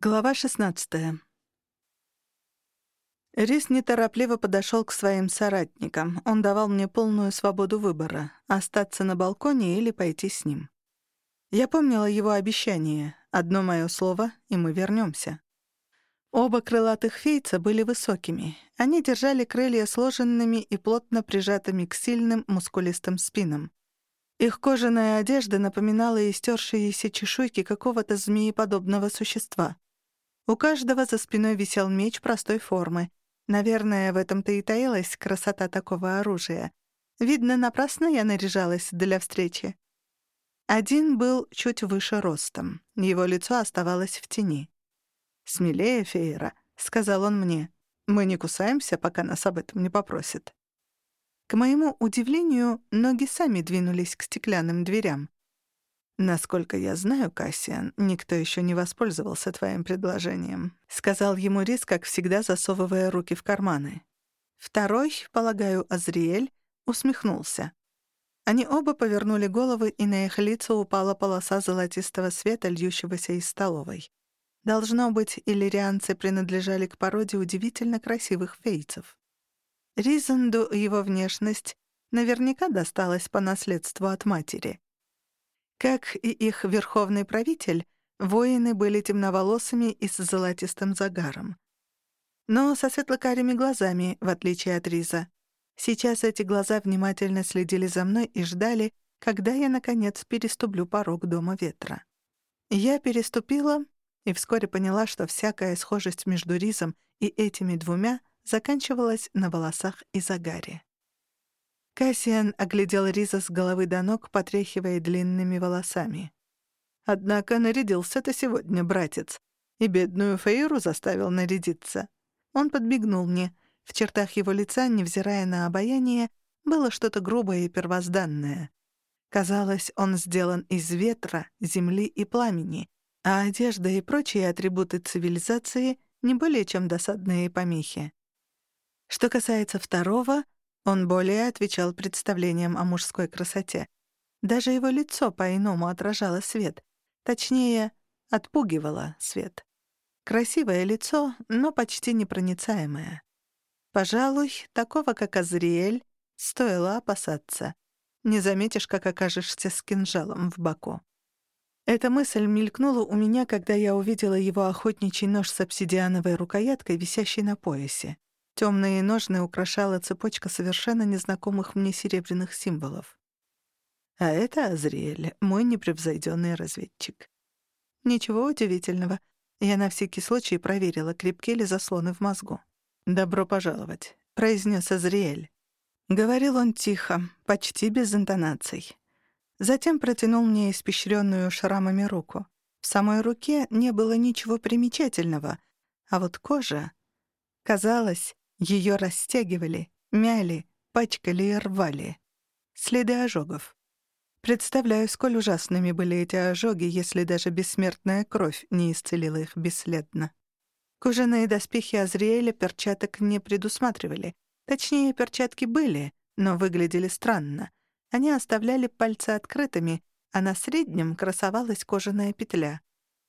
Глава 16. Рис неторопливо подошел к своим соратникам. Он давал мне полную свободу выбора — остаться на балконе или пойти с ним. Я помнила его обещание. Одно мое слово, и мы вернемся. Оба крылатых фейца были высокими. Они держали крылья сложенными и плотно прижатыми к сильным мускулистым спинам. Их кожаная одежда напоминала истершиеся чешуйки какого-то змееподобного существа — у каждого за спиной висел меч простой формы. Наверное, в этом-то и таилась красота такого оружия. Видно, напрасно я наряжалась для встречи. Один был чуть выше ростом. Его лицо оставалось в тени. «Смелее, Фейра», — сказал он мне. «Мы не кусаемся, пока нас об этом не попросят». К моему удивлению, ноги сами двинулись к стеклянным дверям. «Насколько я знаю, Кассиан, никто еще не воспользовался твоим предложением», — сказал ему Рис, как всегда, засовывая руки в карманы. Второй, полагаю, Азриэль, усмехнулся. Они оба повернули головы, и на их лица упала полоса золотистого света, льющегося из столовой. Должно быть, иллирианцы принадлежали к породе удивительно красивых фейцев. Ризанду его внешность наверняка досталась по наследству от матери. Как и их верховный правитель, воины были темноволосыми и с золотистым загаром. Но со светлокарими глазами, в отличие от Риза. Сейчас эти глаза внимательно следили за мной и ждали, когда я, наконец, переступлю порог Дома Ветра. Я переступила и вскоре поняла, что всякая схожесть между Ризом и этими двумя заканчивалась на волосах и загаре. Кассиан оглядел Риза с головы до ног, потряхивая длинными волосами. «Однако нарядился ты сегодня, братец, и бедную Фейру заставил нарядиться». Он подбегнул мне. В чертах его лица, невзирая на обаяние, было что-то грубое и первозданное. Казалось, он сделан из ветра, земли и пламени, а одежда и прочие атрибуты цивилизации — не более чем досадные помехи. Что касается второго — он более отвечал представлениям о мужской красоте. Даже его лицо по-иному отражало свет. Точнее, отпугивало свет. Красивое лицо, но почти непроницаемое. Пожалуй, такого, как Азриэль, стоило опасаться. Не заметишь, как окажешься с кинжалом в боку. Эта мысль мелькнула у меня, когда я увидела его охотничий нож с обсидиановой рукояткой, висящий на поясе. Темные ножны украшала цепочка совершенно незнакомых мне серебряных символов. А это Азриэль, мой непревзойденный разведчик. Ничего удивительного. Я на всякий случай проверила, крепки ли заслоны в мозгу. «Добро пожаловать», — произнес Азриэль. Говорил он тихо, почти без интонаций. Затем протянул мне испещренную шрамами руку. В самой руке не было ничего примечательного, а вот кожа... Казалось, ее растягивали, мяли, пачкали и рвали. Следы ожогов. Представляю, сколь ужасными были эти ожоги, если даже бессмертная кровь не исцелила их бесследно. Кожаные доспехи Азриэля перчаток не предусматривали. Точнее, перчатки были, но выглядели странно. Они оставляли пальцы открытыми, а на среднем красовалась кожаная петля.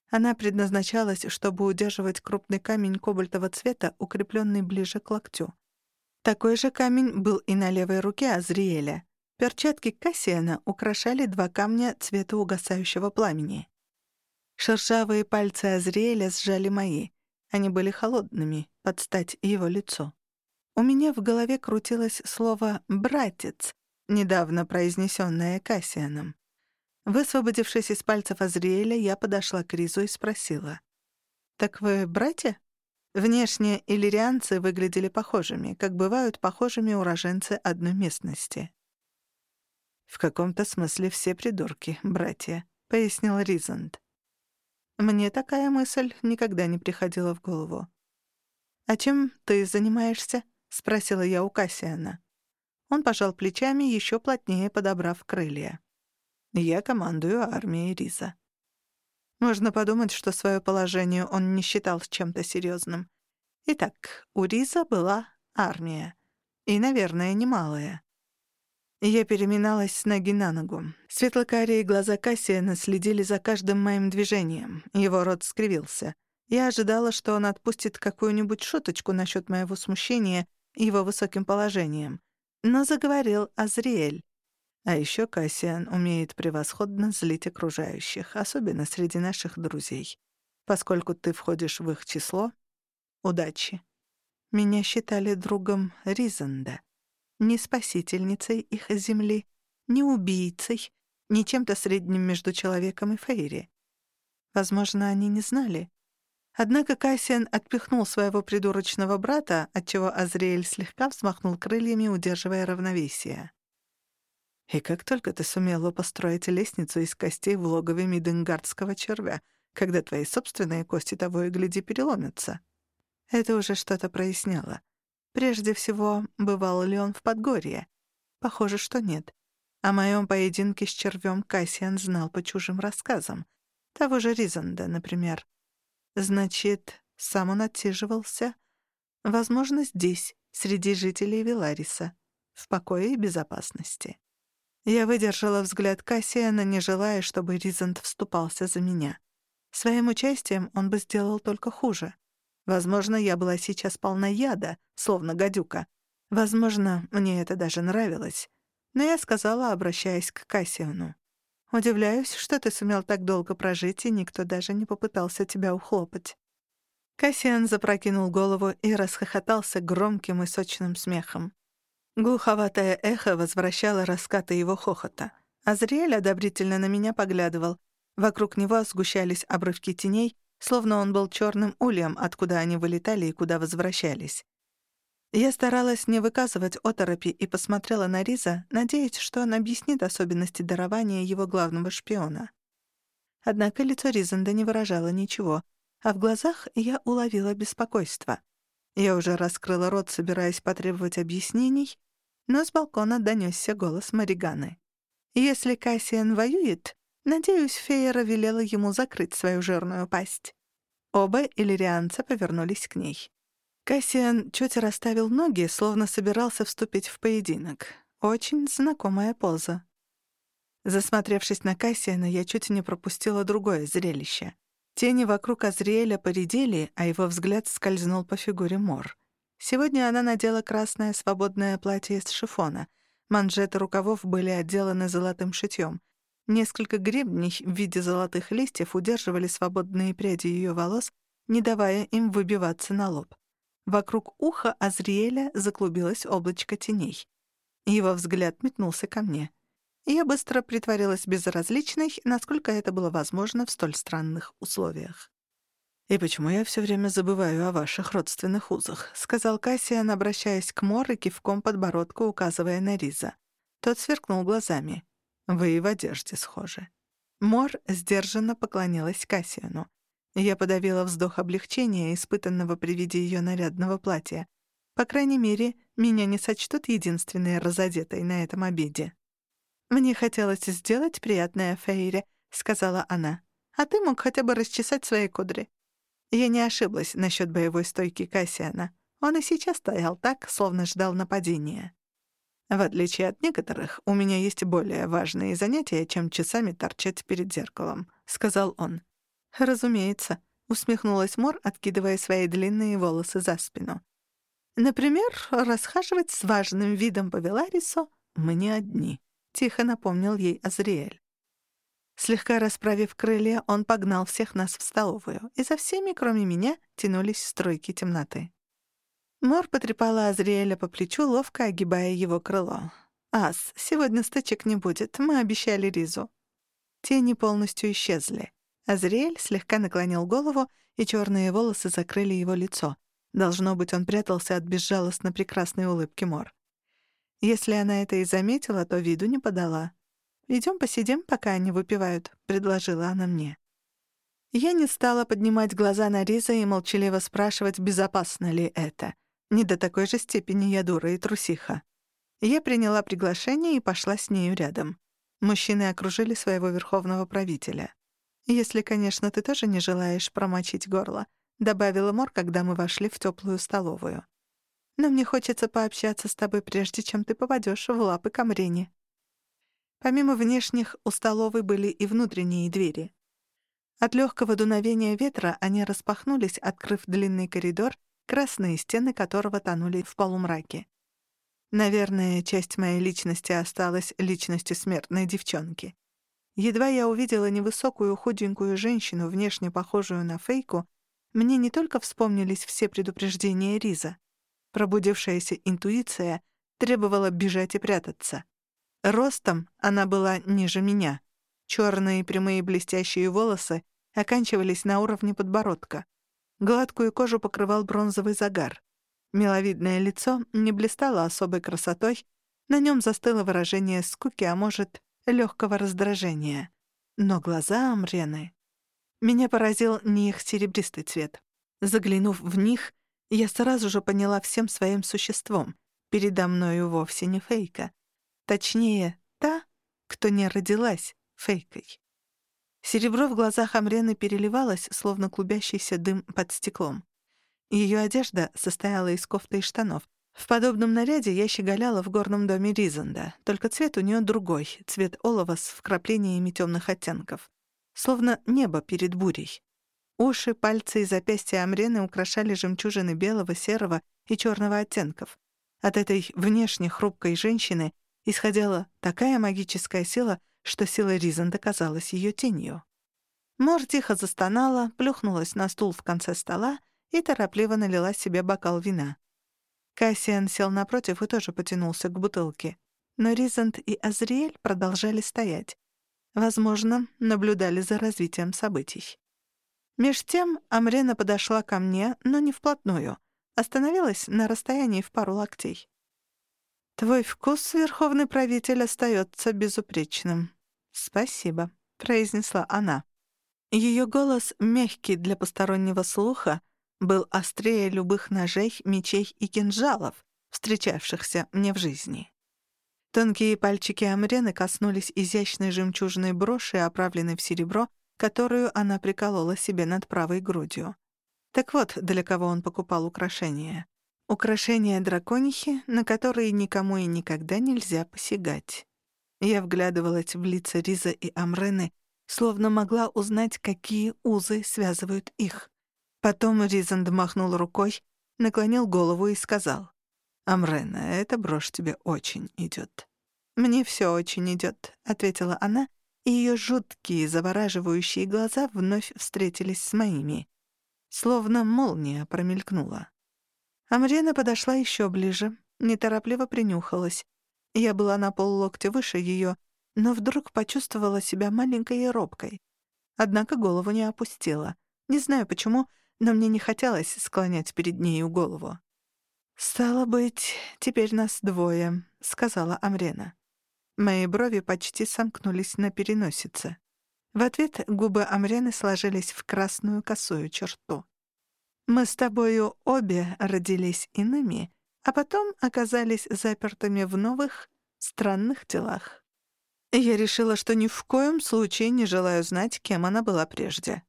Она предназначалась, чтобы удерживать крупный камень кобальтового цвета, укрепленный ближе к локтю. Такой же камень был и на левой руке Азриэля. Перчатки Кассиана украшали два камня цвета угасающего пламени. Шершавые пальцы Азриэля сжали мои. Они были холодными, под стать его лицу. У меня в голове крутилось слово «братец», недавно произнесенное Кассианом. Высвободившись из пальцев Азриэля, я подошла к Ризу и спросила. «Так вы братья?» Внешне иллирианцы выглядели похожими, как бывают похожими уроженцы одной местности. «В каком-то смысле все придурки, братья», — пояснил Ризанд. Мне такая мысль никогда не приходила в голову. «А чем ты занимаешься?» — спросила я у Кассиана. Он пожал плечами, еще плотнее подобрав крылья. Я командую армией Риза. Можно подумать, что свое положение он не считал чем-то серьезным. Итак, у Риза была армия. И, наверное, немалая. Я переминалась с ноги на ногу. Светлокарие глаза Кассиана следили за каждым моим движением. Его рот скривился. Я ожидала, что он отпустит какую-нибудь шуточку насчет моего смущения его высоким положением. Но заговорил Азриэль. А еще Кассиан умеет превосходно злить окружающих, особенно среди наших друзей. Поскольку ты входишь в их число, удачи. Меня считали другом Ризанда, не спасительницей их земли, не убийцей, не чем-то средним между человеком и Фейри. Возможно, они не знали. Однако Кассиан отпихнул своего придурочного брата, отчего Азриэль слегка взмахнул крыльями, удерживая равновесие. И как только ты сумела построить лестницу из костей в логове миденгардского червя, когда твои собственные кости того и гляди переломятся. Это уже что-то проясняло. Прежде всего, бывал ли он в Подгорье? Похоже, что нет. О моем поединке с червем Кассиан знал по чужим рассказам. Того же Ризанда, например. Значит, сам он отсиживался, возможно, здесь, среди жителей Вилариса, в покое и безопасности. Я выдержала взгляд Кассиана, не желая, чтобы Ризанд вступался за меня. Своим участием он бы сделал только хуже. Возможно, я была сейчас полна яда, словно гадюка. Возможно, мне это даже нравилось. Но я сказала, обращаясь к Кассиану. «Удивляюсь, что ты сумел так долго прожить, и никто даже не попытался тебя ухлопать». Кассиан запрокинул голову и расхохотался громким и сочным смехом. Глуховатое эхо возвращало раскаты его хохота. Азриэль одобрительно на меня поглядывал. Вокруг него сгущались обрывки теней, словно он был черным ульем, откуда они вылетали и куда возвращались. Я старалась не выказывать оторопи и посмотрела на Риза, надеясь, что он объяснит особенности дарования его главного шпиона. Однако лицо Ризанда не выражало ничего, а в глазах я уловила беспокойство. Я уже раскрыла рот, собираясь потребовать объяснений, но с балкона донёсся голос Мариганы. «Если Кассиан воюет, надеюсь, Фейера велела ему закрыть свою жирную пасть». Оба иллирианца повернулись к ней. Кассиан чуть расставил ноги, словно собирался вступить в поединок. Очень знакомая поза. Засмотревшись на Кассиана, я чуть не пропустила другое зрелище. Тени вокруг Азриэля поредели, а его взгляд скользнул по фигуре Мор. Сегодня она надела красное свободное платье из шифона. Манжеты рукавов были отделаны золотым шитьем. Несколько гребней в виде золотых листьев удерживали свободные пряди ее волос, не давая им выбиваться на лоб. Вокруг уха Азриэля заклубилось облачко теней. Его взгляд метнулся ко мне. Я быстро притворилась безразличной, насколько это было возможно в столь странных условиях. «И почему я все время забываю о ваших родственных узах?» — сказал Кассиан, обращаясь к Мор и кивком подбородку, указывая на Риза. Тот сверкнул глазами. «Вы и в одежде схожи». Мор сдержанно поклонилась Кассиану. Я подавила вздох облегчения, испытанного при виде ее нарядного платья. По крайней мере, меня не сочтут единственной разодетой на этом обеде. «Мне хотелось сделать приятное Фейре», — сказала она. «А ты мог хотя бы расчесать свои кудри. Я не ошиблась насчет боевой стойки Кассиана. Он и сейчас стоял так, словно ждал нападения. В отличие от некоторых, у меня есть более важные занятия, чем часами торчать перед зеркалом», — сказал он. «Разумеется», — усмехнулась Мор, откидывая свои длинные волосы за спину. «Например, расхаживать с важным видом по Веларису мы не одни», — тихо напомнил ей Азриэль. Слегка расправив крылья, он погнал всех нас в столовую, и за всеми, кроме меня, тянулись стройки темноты. Мор потрепала Азриэля по плечу, ловко огибая его крыло. «Ас, сегодня стычек не будет, мы обещали Ризу». Тени полностью исчезли. Азриэль слегка наклонил голову, и черные волосы закрыли его лицо. Должно быть, он прятался от безжалостно прекрасной улыбки Мор. Если она это и заметила, то виду не подала. «Идём посидим, пока они выпивают», — предложила она мне. Я не стала поднимать глаза на Риза и молчаливо спрашивать, безопасно ли это. Не до такой же степени я дура и трусиха. Я приняла приглашение и пошла с нею рядом. Мужчины окружили своего верховного правителя. «Если, конечно, ты тоже не желаешь промочить горло», — добавила Мор, когда мы вошли в тёплую столовую. «Но мне хочется пообщаться с тобой, прежде чем ты попадёшь в лапы Камрени». Помимо внешних, у столовой были и внутренние двери. От легкого дуновения ветра они распахнулись, открыв длинный коридор, красные стены которого тонули в полумраке. Наверное, часть моей личности осталась личностью смертной девчонки. Едва я увидела невысокую худенькую женщину, внешне похожую на фейку, мне не только вспомнились все предупреждения Риза. Пробудившаяся интуиция требовала бежать и прятаться. Ростом она была ниже меня. Черные прямые блестящие волосы оканчивались на уровне подбородка. Гладкую кожу покрывал бронзовый загар. Миловидное лицо не блистало особой красотой, на нем застыло выражение скуки, а может, легкого раздражения. Но глаза Амрены... Меня поразил не их серебристый цвет. Заглянув в них, я сразу же поняла всем своим существом. Передо мною вовсе не фейка. Точнее, та, кто не родилась фейкой. Серебро в глазах Амрены переливалось, словно клубящийся дым под стеклом. Ее одежда состояла из кофты и штанов. В подобном наряде я щеголяла в горном доме Ризанда, только цвет у нее другой, цвет олова с вкраплениями темных оттенков. Словно небо перед бурей. Уши, пальцы и запястья Амрены украшали жемчужины белого, серого и черного оттенков. От этой внешне хрупкой женщины исходила такая магическая сила, что сила Ризанда казалась ее тенью. Мор тихо застонала, плюхнулась на стул в конце стола и торопливо налила себе бокал вина. Кассиан сел напротив и тоже потянулся к бутылке. Но Ризант и Азриэль продолжали стоять. Возможно, наблюдали за развитием событий. Меж тем Амрена подошла ко мне, но не вплотную. Остановилась на расстоянии в пару локтей. «Твой вкус, верховный правитель, остается безупречным». «Спасибо», — произнесла она. Ее голос, мягкий для постороннего слуха, был острее любых ножей, мечей и кинжалов, встречавшихся мне в жизни. Тонкие пальчики Амрены коснулись изящной жемчужной броши, оправленной в серебро, которую она приколола себе над правой грудью. Так вот, для кого он покупал украшения. Украшения драконихи, на которые никому и никогда нельзя посягать. Я вглядывалась в лица Риза и Амрены, словно могла узнать, какие узы связывают их. Потом Ризанд махнул рукой, наклонил голову и сказал, «Амрена, эта брошь тебе очень идет». «Мне все очень идет», — ответила она, и ее жуткие, завораживающие глаза вновь встретились с моими. Словно молния промелькнула. Амрена подошла еще ближе, неторопливо принюхалась. Я была на поллоктя выше ее, но вдруг почувствовала себя маленькой и робкой. Однако голову не опустила. Не знаю почему, но мне не хотелось склонять перед нею голову. «Стало быть, теперь нас двое», — сказала Амрена. Мои брови почти сомкнулись на переносице. В ответ губы Амрены сложились в красную косую черту. «Мы с тобою обе родились иными, а потом оказались запертыми в новых, странных телах. Я решила, что ни в коем случае не желаю знать, кем она была прежде.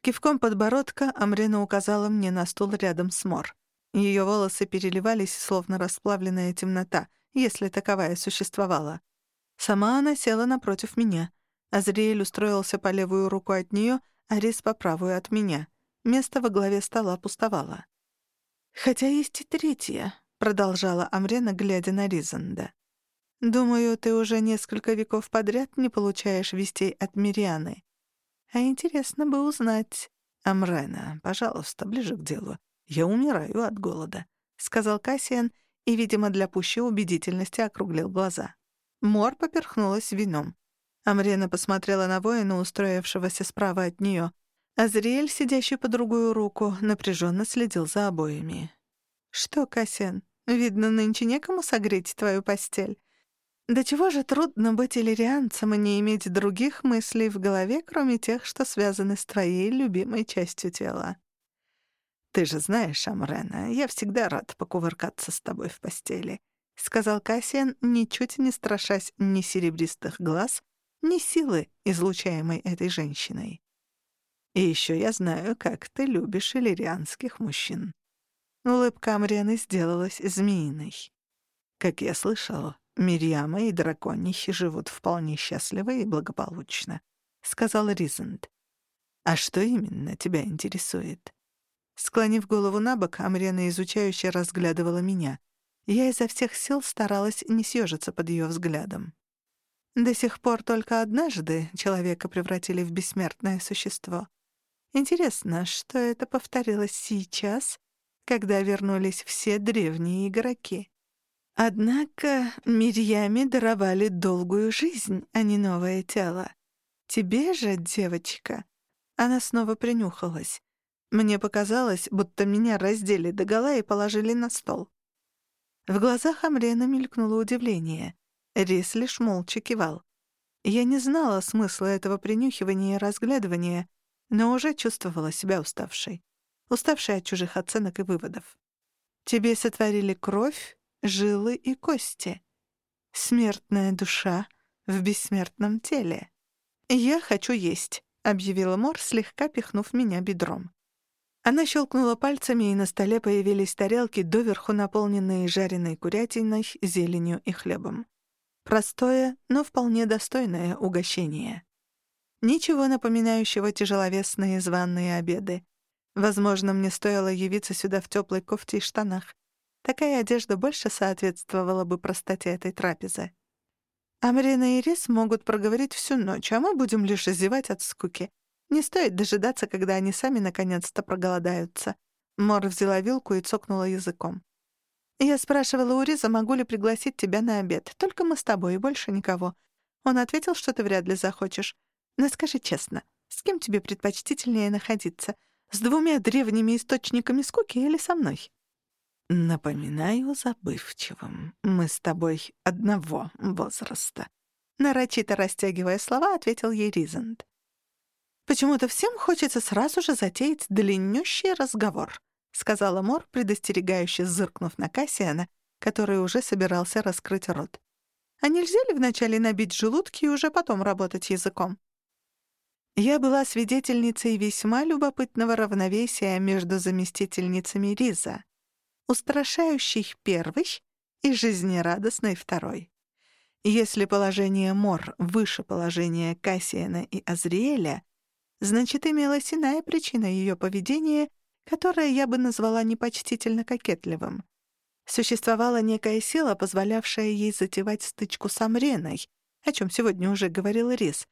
Кивком подбородка Амрина указала мне на стул рядом с Мор. Ее волосы переливались, словно расплавленная темнота, если таковая существовала. Сама она села напротив меня. Азриэль устроился по левую руку от нее, а Рис по правую от меня. Место во главе стола пустовало. «Хотя есть и третье», — продолжала Амрена, глядя на Ризанда. Думаю, ты уже несколько веков подряд не получаешь вестей от Мирианы. А интересно бы узнать. Амрена, пожалуйста, ближе к делу. Я умираю от голода, сказал Кассиан и, видимо, для пущей убедительности округлил глаза. Мор поперхнулась вином. Амрена посмотрела на воина, устроившегося справа от нее. Азриэль, сидящий по другую руку, напряженно следил за обоими. «Что, Кассиан, видно, нынче некому согреть твою постель?» Да чего же трудно быть иллирианцем и не иметь других мыслей в голове, кроме тех, что связаны с твоей любимой частью тела. «Ты же знаешь, Амрена, я всегда рад покувыркаться с тобой в постели», — сказал Кассиан, ничуть не страшась ни серебристых глаз, ни силы, излучаемой этой женщиной. «И еще я знаю, как ты любишь иллирианских мужчин». Улыбка Амрены сделалась змеиной. «Как я слышал, Мирьяма и драконихи живут вполне счастливо и благополучно», — сказал Ризент. «А что именно тебя интересует?» Склонив голову на бок, Амрена изучающе разглядывала меня. Я изо всех сил старалась не съежиться под ее взглядом. До сих пор только однажды человека превратили в бессмертное существо. Интересно, что это повторилось сейчас, когда вернулись все древние игроки. Однако Мирьяме даровали долгую жизнь, а не новое тело. Тебе же, девочка, она снова принюхалась. Мне показалось, будто меня раздели догола и положили на стол. В глазах Амрена мелькнуло удивление. Рис лишь молча кивал. Я не знала смысла этого принюхивания и разглядывания, но уже чувствовала себя уставшей. Уставшей от чужих оценок и выводов. Тебе сотворили кровь, жилы и кости. Смертная душа в бессмертном теле. «Я хочу есть», — объявила Мор, слегка пихнув меня бедром. Она щелкнула пальцами, и на столе появились тарелки, доверху наполненные жареной курятиной, зеленью и хлебом. Простое, но вполне достойное угощение. Ничего напоминающего тяжеловесные званные обеды. Возможно, мне стоило явиться сюда в теплой кофте и штанах. Такая одежда больше соответствовала бы простоте этой трапезы. Амрина и Рис могут проговорить всю ночь, а мы будем лишь зевать от скуки. Не стоит дожидаться, когда они сами наконец-то проголодаются. Мор взяла вилку и цокнула языком. Я спрашивала у Риза, могу ли пригласить тебя на обед. Только мы с тобой и больше никого. Он ответил, что ты вряд ли захочешь. Но скажи честно, с кем тебе предпочтительнее находиться? С двумя древними источниками скуки или со мной? Напоминаю забывчивым. Мы с тобой одного возраста. Нарочито растягивая слова, ответил ей Ризанд. «Почему-то всем хочется сразу же затеять длиннющий разговор», — сказала Мор, предостерегающе зыркнув на Кассиана, который уже собирался раскрыть рот. «А нельзя ли вначале набить желудки и уже потом работать языком?» Я была свидетельницей весьма любопытного равновесия между заместительницами Риза. Устрашающий первый и жизнерадостный второй. Если положение Мор выше положения Кассиана и Азриэля, значит, имелась иная причина ее поведения, которая я бы назвала непочтительно кокетливым. Существовала некая сила, позволявшая ей затевать стычку с Амреной, о чем сегодня уже говорил Рис,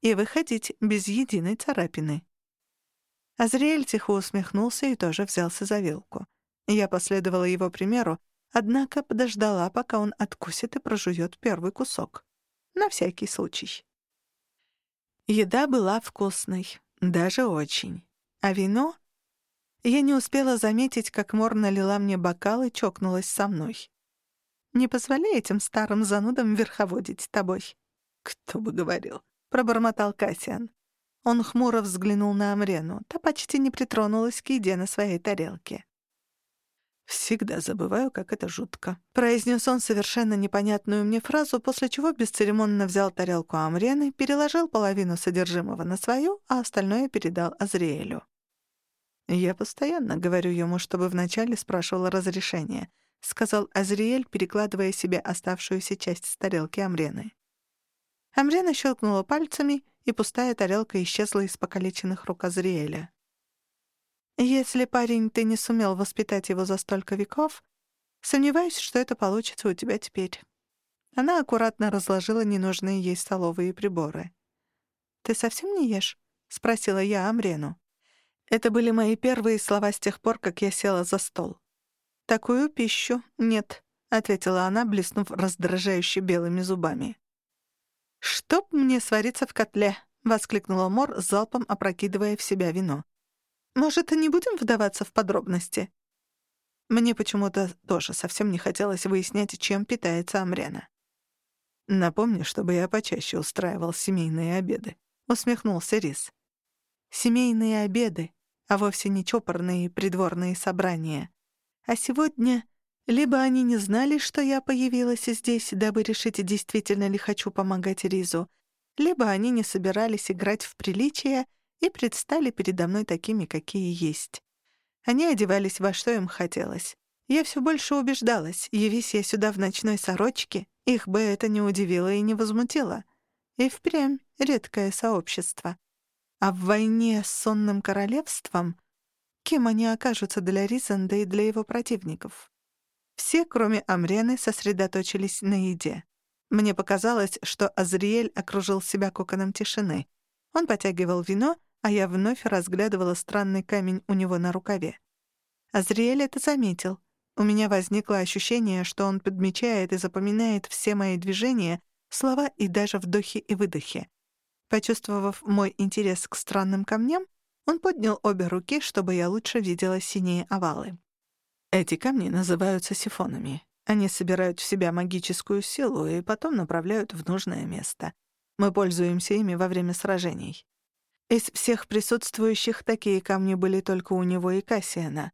и выходить без единой царапины. Азриэль тихо усмехнулся и тоже взялся за вилку. Я последовала его примеру, однако подождала, пока он откусит и прожует первый кусок. На всякий случай. Еда была вкусной, даже очень. А вино? Я не успела заметить, как Мор налила мне бокал и чокнулась со мной. «Не позволяй этим старым занудам верховодить тобой». «Кто бы говорил», — пробормотал Кассиан. Он хмуро взглянул на Амрену. Та почти не притронулась к еде на своей тарелке. «Всегда забываю, как это жутко», — произнес он совершенно непонятную мне фразу, после чего бесцеремонно взял тарелку Амрены, переложил половину содержимого на свою, а остальное передал Азриэлю. «Я постоянно говорю ему, чтобы вначале спрашивал разрешение», — сказал Азриэль, перекладывая себе оставшуюся часть с тарелки Амрены. Амрена щелкнула пальцами, и пустая тарелка исчезла из покалеченных рук Азриэля. Если, парень, ты не сумел воспитать его за столько веков, сомневаюсь, что это получится у тебя теперь. Она аккуратно разложила ненужные ей столовые приборы. «Ты совсем не ешь?» — спросила я Амрену. Это были мои первые слова с тех пор, как я села за стол. «Такую пищу нет», — ответила она, блеснув раздражающе белыми зубами. «Чтоб мне свариться в котле!» — воскликнула Мор, залпом опрокидывая в себя вино. Может, не будем вдаваться в подробности? Мне почему-то тоже совсем не хотелось выяснять, чем питается Амрена. «Напомни, чтобы я почаще устраивал семейные обеды», — усмехнулся Рис. «Семейные обеды, а вовсе не чопорные придворные собрания. А сегодня либо они не знали, что я появилась здесь, дабы решить, действительно ли хочу помогать Ризу, либо они не собирались играть в приличие — и предстали передо мной такими, какие есть. Они одевались во что им хотелось. Я все больше убеждалась, явись я сюда в ночной сорочке, их бы это не удивило и не возмутило. И впрямь редкое сообщество. А в войне с сонным королевством кем они окажутся для Ризанда и для его противников? Все, кроме Амрены, сосредоточились на еде. Мне показалось, что Азриэль окружил себя коконом тишины. Он потягивал вино, а я вновь разглядывала странный камень у него на рукаве. Азриэль это заметил. У меня возникло ощущение, что он подмечает и запоминает все мои движения, слова и даже вдохи и выдохи. Почувствовав мой интерес к странным камням, он поднял обе руки, чтобы я лучше видела синие овалы. Эти камни называются сифонами. Они собирают в себя магическую силу и потом направляют в нужное место. Мы пользуемся ими во время сражений. Из всех присутствующих такие камни были только у него и Кассиана.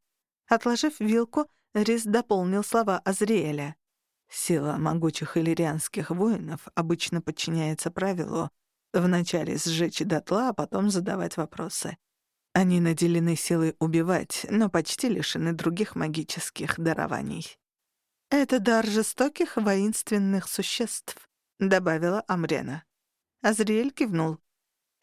Отложив вилку, Рис дополнил слова Азриэля. Сила могучих иллирианских воинов обычно подчиняется правилу вначале сжечь дотла, а потом задавать вопросы. Они наделены силой убивать, но почти лишены других магических дарований. «Это дар жестоких воинственных существ», — добавила Амрена. Азриэль кивнул.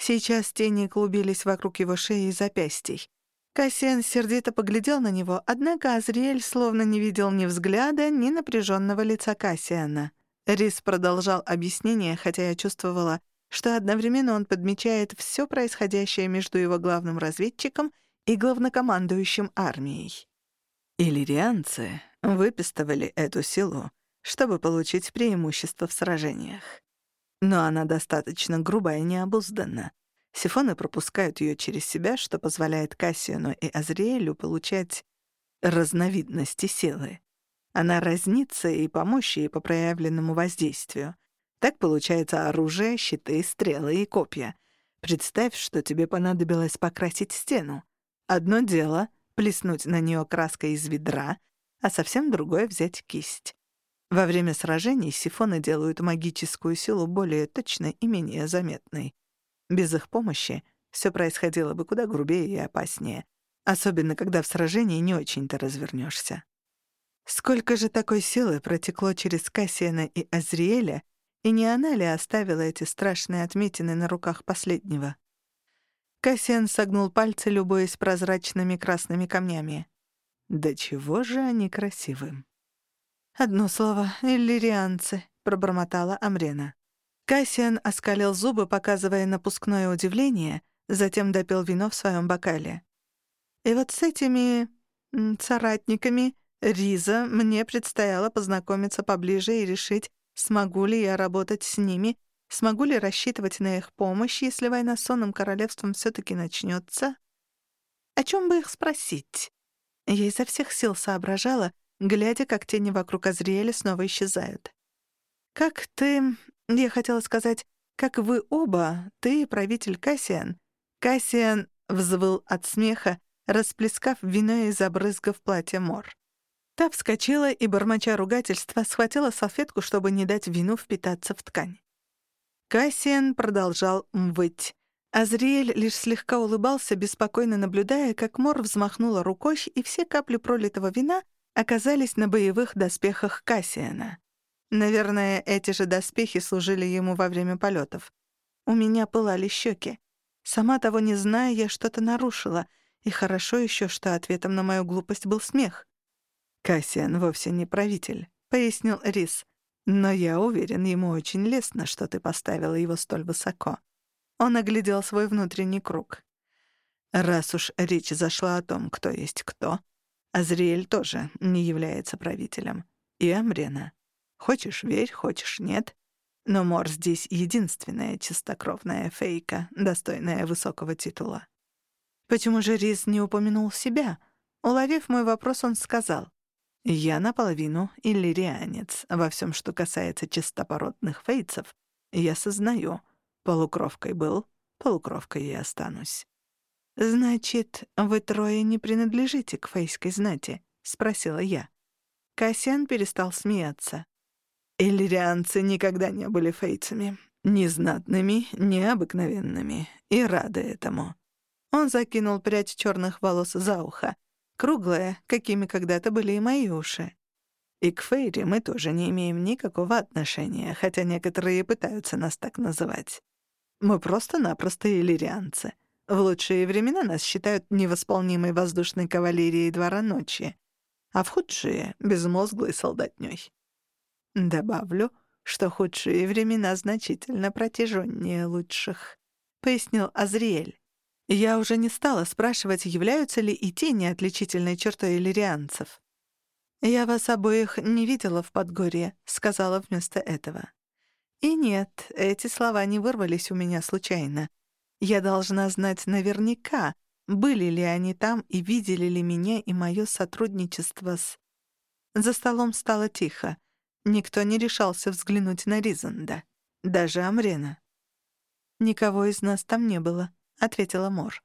Сейчас тени клубились вокруг его шеи и запястий. Кассиан сердито поглядел на него, однако Азриэль словно не видел ни взгляда, ни напряженного лица Кассиана. Рис продолжал объяснение, хотя я чувствовала, что одновременно он подмечает все происходящее между его главным разведчиком и главнокомандующим армией. Иллирианцы выпистывали эту силу, чтобы получить преимущество в сражениях. Но она достаточно грубая и необузданна. Сифоны пропускают ее через себя, что позволяет Кассиону и Азриэлю получать разновидности силы. Она разнится и по мощи, и по проявленному воздействию. Так получается оружие, щиты, стрелы и копья. Представь, что тебе понадобилось покрасить стену. Одно дело — плеснуть на нее краской из ведра, а совсем другое — взять кисть. Во время сражений сифоны делают магическую силу более точной и менее заметной. Без их помощи все происходило бы куда грубее и опаснее, особенно когда в сражении не очень-то развернешься. Сколько же такой силы протекло через Кассиана и Азриэля, и не она ли оставила эти страшные отметины на руках последнего? Кассиан согнул пальцы, любуясь прозрачными красными камнями. «Да чего же они красивы!» «Одно слово — иллирианцы», — пробормотала Амрена. Кассиан оскалил зубы, показывая напускное удивление, затем допил вино в своем бокале. «И вот с этими... соратниками Риза мне предстояло познакомиться поближе и решить, Смогу ли я работать с ними? Смогу ли рассчитывать на их помощь, если война с сонным королевством все-таки начнется? О чем бы их спросить? Я изо всех сил соображала, глядя, как тени вокруг Азриэля снова исчезают. «Как ты...» — я хотела сказать, «как вы оба, ты и правитель Кассиан». Кассиан взвыл от смеха, расплескав вино и забрызгав платье Мор. Та вскочила и, бормоча ругательства, схватила салфетку, чтобы не дать вину впитаться в ткань. Кассиан продолжал выть. Азриэль лишь слегка улыбался, беспокойно наблюдая, как Мор взмахнула рукой, и все капли пролитого вина оказались на боевых доспехах Кассиана. Наверное, эти же доспехи служили ему во время полетов. У меня пылали щеки. Сама того не зная, я что-то нарушила, и хорошо еще, что ответом на мою глупость был смех. «Кассиан вовсе не правитель», — пояснил Рис. «Но я уверен, ему очень лестно, что ты поставила его столь высоко». Он оглядел свой внутренний круг. «Раз уж речь зашла о том, кто есть кто, Азриэль тоже не является правителем. И Амрена. Хочешь — верь, хочешь — нет. Но Мор здесь единственная чистокровная фейка, достойная высокого титула». «Почему же Рис не упомянул себя?» Уловив мой вопрос, он сказал. Я наполовину иллирианец. Во всем, что касается чистопородных фейцев, я сознаю, полукровкой был, полукровкой и останусь. «Значит, вы трое не принадлежите к фейской знати?» — спросила я. Кассиан перестал смеяться. Иллирианцы никогда не были фейцами. Ни знатными, ни обыкновенными. И рады этому. Он закинул прядь черных волос за ухо круглая, какими когда-то были и мои уши. И к Фейри мы тоже не имеем никакого отношения, хотя некоторые пытаются нас так называть. Мы просто-напросто иллирианцы. В лучшие времена нас считают невосполнимой воздушной кавалерией двора ночи, а в худшие — безмозглой солдатнёй. Добавлю, что худшие времена значительно протяженнее лучших, — пояснил Азриэль. Я уже не стала спрашивать, являются ли и тени отличительной чертой иллирианцев. «Я вас обоих не видела в Подгорье», — сказала вместо этого. И нет, эти слова не вырвались у меня случайно. Я должна знать наверняка, были ли они там и видели ли меня и мое сотрудничество с... За столом стало тихо. Никто не решался взглянуть на Ризанда. Даже Амрена. «Никого из нас там не было», ответила Мор.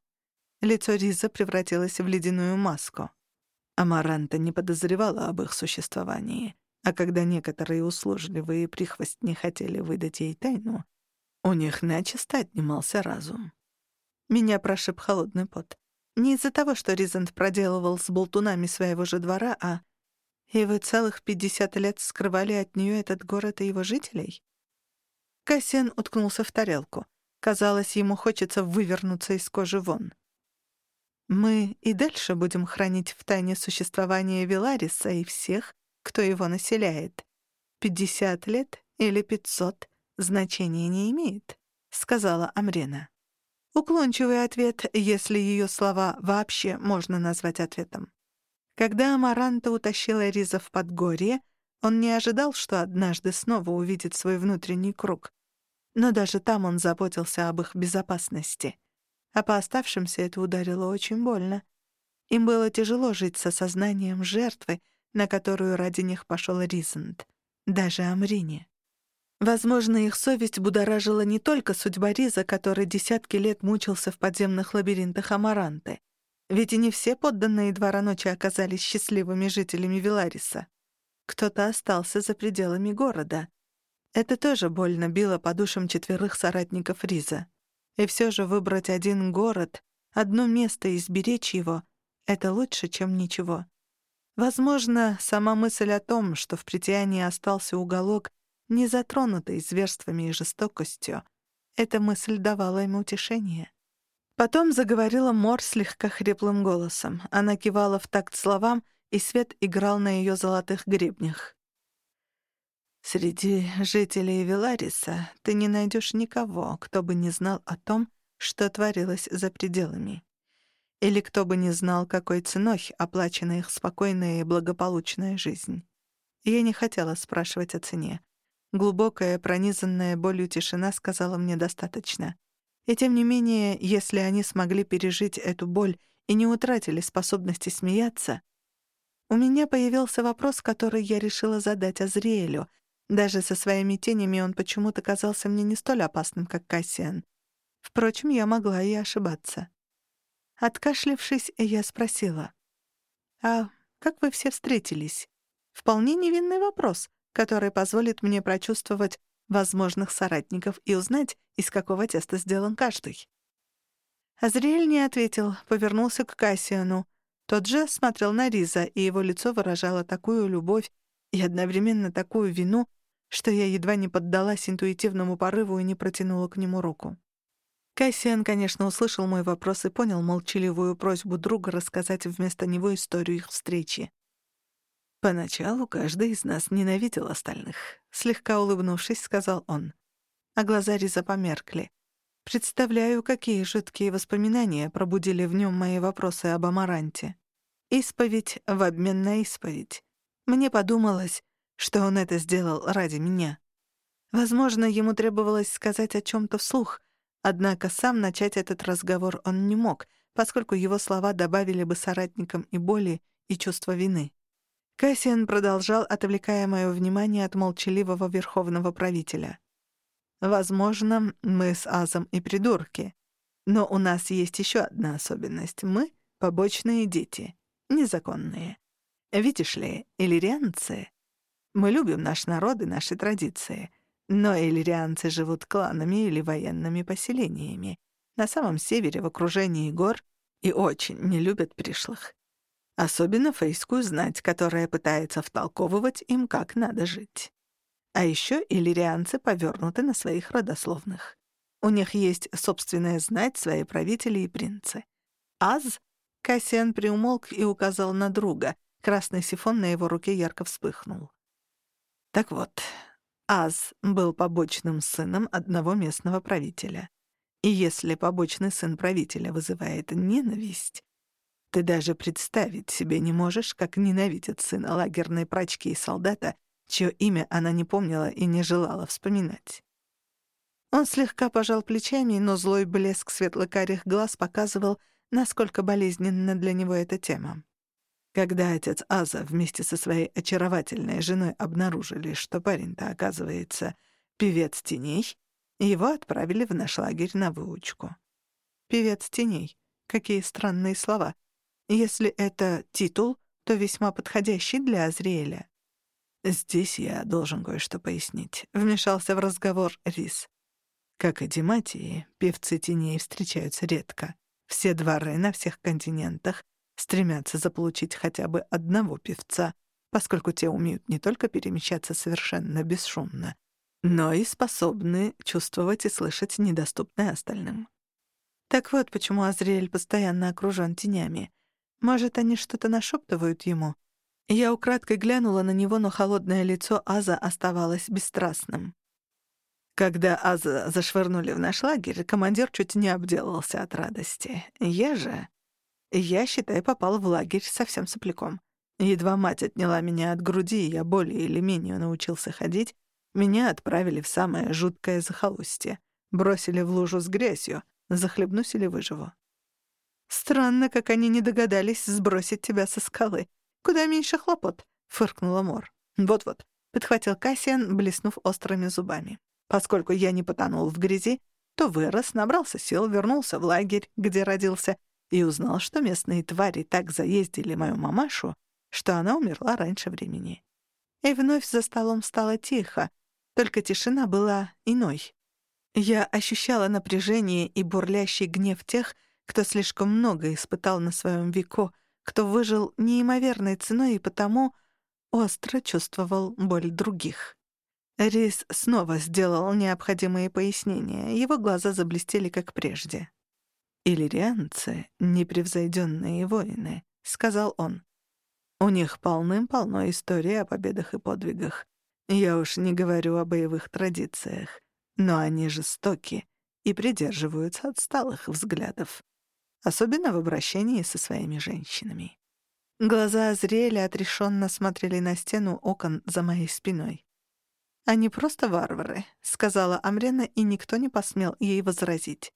Лицо Риза превратилось в ледяную маску. Амаранта не подозревала об их существовании, а когда некоторые услужливые прихвостни хотели выдать ей тайну, у них начисто отнимался разум. Меня прошиб холодный пот. Не из-за того, что Ризент проделывал с болтунами своего же двора, а... И вы целых пятьдесят лет скрывали от нее этот город и его жителей? Кассиан уткнулся в тарелку. Казалось, ему хочется вывернуться из кожи вон. Мы и дальше будем хранить в тайне существование Вилариса и всех, кто его населяет. Пятьдесят лет или пятьсот значения не имеет, — сказала Амрена. Уклончивый ответ, если ее слова вообще можно назвать ответом. Когда Амаранта утащила Риза в Подгорье, он не ожидал, что однажды снова увидит свой внутренний круг, но даже там он заботился об их безопасности. А по оставшимся это ударило очень больно. Им было тяжело жить со сознанием жертвы, на которую ради них пошел Ризент, даже Амрине. Возможно, их совесть будоражила не только судьба Риза, который десятки лет мучился в подземных лабиринтах Амаранты. Ведь и не все подданные двора ночи оказались счастливыми жителями Вилариса. Кто-то остался за пределами города. Это тоже больно било по душам четверых соратников Риза. И все же выбрать один город, одно место и сберечь его — это лучше, чем ничего. Возможно, сама мысль о том, что в притянии остался уголок, не затронутый зверствами и жестокостью, эта мысль давала ему утешение. Потом заговорила Мор слегка хриплым голосом. Она кивала в такт словам, и свет играл на ее золотых гребнях. Среди жителей Вилариса ты не найдешь никого, кто бы не знал о том, что творилось за пределами. Или кто бы не знал, какой ценой оплачена их спокойная и благополучная жизнь. Я не хотела спрашивать о цене. Глубокая, пронизанная болью тишина сказала мне достаточно. И тем не менее, если они смогли пережить эту боль и не утратили способности смеяться, у меня появился вопрос, который я решила задать Азриэлю, даже со своими тенями он почему-то казался мне не столь опасным, как Кассиан. Впрочем, я могла и ошибаться. Откашлившись, я спросила. «А как вы все встретились?» Вполне невинный вопрос, который позволит мне прочувствовать возможных соратников и узнать, из какого теста сделан каждый. Азриэль не ответил, повернулся к Кассиану. Тот же смотрел на Риза, и его лицо выражало такую любовь и одновременно такую вину, что я едва не поддалась интуитивному порыву и не протянула к нему руку. Кассиан, конечно, услышал мой вопрос и понял молчаливую просьбу друга рассказать вместо него историю их встречи. «Поначалу каждый из нас ненавидел остальных», — слегка улыбнувшись, сказал он. А глаза Риза померкли. Представляю, какие жуткие воспоминания пробудили в нем мои вопросы об Амаранте. Исповедь в обмен на исповедь. Мне подумалось, что он это сделал ради меня. Возможно, ему требовалось сказать о чем-то вслух, однако сам начать этот разговор он не мог, поскольку его слова добавили бы соратникам и боли, и чувство вины. Кассиан продолжал, отвлекая мое внимание от молчаливого верховного правителя. «Возможно, мы с Азом и придурки, но у нас есть еще одна особенность. Мы — побочные дети, незаконные. Видишь ли, иллирианцы мы любим наш народ и наши традиции. Но иллирианцы живут кланами или военными поселениями на самом севере в окружении гор и очень не любят пришлых. Особенно фейскую знать, которая пытается втолковывать им, как надо жить. А еще иллирианцы повернуты на своих родословных. У них есть собственная знать, свои правители и принцы. Аз? Кассиан приумолк и указал на друга. Красный сифон на его руке ярко вспыхнул. Так вот, Аз был побочным сыном одного местного правителя. И если побочный сын правителя вызывает ненависть, ты даже представить себе не можешь, как ненавидит сына лагерной прачки и солдата, чье имя она не помнила и не желала вспоминать. Он слегка пожал плечами, но злой блеск светло-карих глаз показывал, насколько болезненна для него эта тема. Когда отец Аза вместе со своей очаровательной женой обнаружили, что парень-то, оказывается, певец теней, его отправили в наш лагерь на выучку. Певец теней. Какие странные слова. Если это титул, то весьма подходящий для Азриэля. «Здесь я должен кое-что пояснить», — вмешался в разговор Рис. Как и Диматии, певцы теней встречаются редко. Все дворы на всех континентах стремятся заполучить хотя бы одного певца, поскольку те умеют не только перемещаться совершенно бесшумно, но и способны чувствовать и слышать недоступное остальным. Так вот, почему Азриэль постоянно окружен тенями. Может, они что-то нашептывают ему? Я украдкой глянула на него, но холодное лицо Аза оставалось бесстрастным. Когда Аза зашвырнули в наш лагерь, командир чуть не обделался от радости. Я же... Я, считай, попал в лагерь совсем сопляком. Едва мать отняла меня от груди, я более или менее научился ходить, меня отправили в самое жуткое захолустье. Бросили в лужу с грязью, захлебнусь или выживу. «Странно, как они не догадались сбросить тебя со скалы. Куда меньше хлопот», — фыркнула Мор. «Вот-вот», — подхватил Кассиан, блеснув острыми зубами. Поскольку я не потонул в грязи, то вырос, набрался сил, вернулся в лагерь, где родился, и узнал, что местные твари так заездили мою мамашу, что она умерла раньше времени. И вновь за столом стало тихо, только тишина была иной. Я ощущала напряжение и бурлящий гнев тех, кто слишком много испытал на своем веку, кто выжил неимоверной ценой и потому остро чувствовал боль других. Рис снова сделал необходимые пояснения. Его глаза заблестели, как прежде. «Иллирианцы — непревзойденные воины», — сказал он. «У них полным-полно истории о победах и подвигах. Я уж не говорю о боевых традициях, но они жестоки и придерживаются отсталых взглядов, особенно в обращении со своими женщинами». Глаза Азриэля отрешенно смотрели на стену окон за моей спиной. «Они просто варвары», — сказала Амрена, и никто не посмел ей возразить.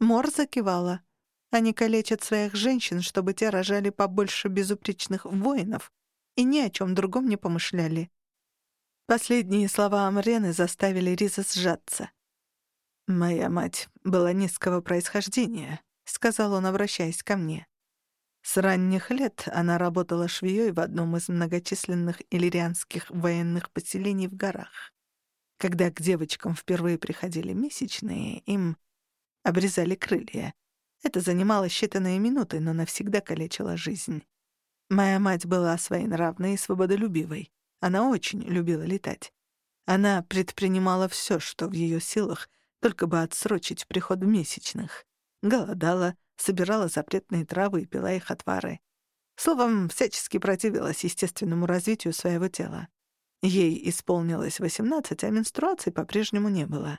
Мор закивала. Они калечат своих женщин, чтобы те рожали побольше безупречных воинов, и ни о чем другом не помышляли. Последние слова Амрены заставили Риза сжаться. «Моя мать была низкого происхождения», — сказал он, обращаясь ко мне. С ранних лет она работала швеей в одном из многочисленных иллирианских военных поселений в горах. Когда к девочкам впервые приходили месячные, им обрезали крылья. Это занимало считанные минуты, но навсегда калечило жизнь. Моя мать была своенравной и свободолюбивой. Она очень любила летать. Она предпринимала все, что в ее силах, только бы отсрочить приход месячных. Голодала, собирала запретные травы и пила их отвары. Словом, всячески противилась естественному развитию своего тела. Ей исполнилось 18, а менструации по-прежнему не было.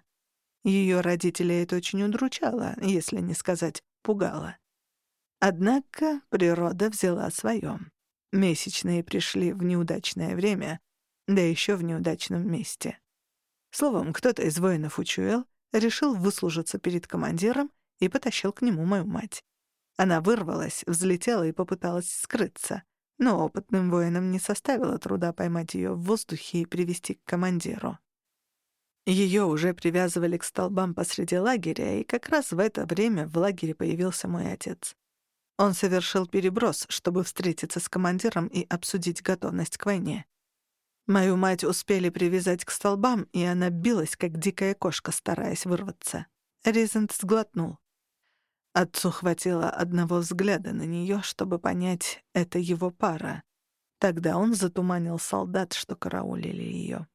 Ее родителей это очень удручало, если не сказать пугало. Однако природа взяла своё. Месячные пришли в неудачное время, да еще в неудачном месте. Словом, кто-то из воинов учуял, решил выслужиться перед командиром и потащил к нему мою мать. Она вырвалась, взлетела и попыталась скрыться — но опытным воинам не составило труда поймать ее в воздухе и привести к командиру. Ее уже привязывали к столбам посреди лагеря, и как раз в это время в лагере появился мой отец. Он совершил переброс, чтобы встретиться с командиром и обсудить готовность к войне. Мою мать успели привязать к столбам, и она билась, как дикая кошка, стараясь вырваться. Ризент сглотнул. Отцу хватило одного взгляда на нее, чтобы понять, это его пара. Тогда он затуманил солдат, что караулили ее.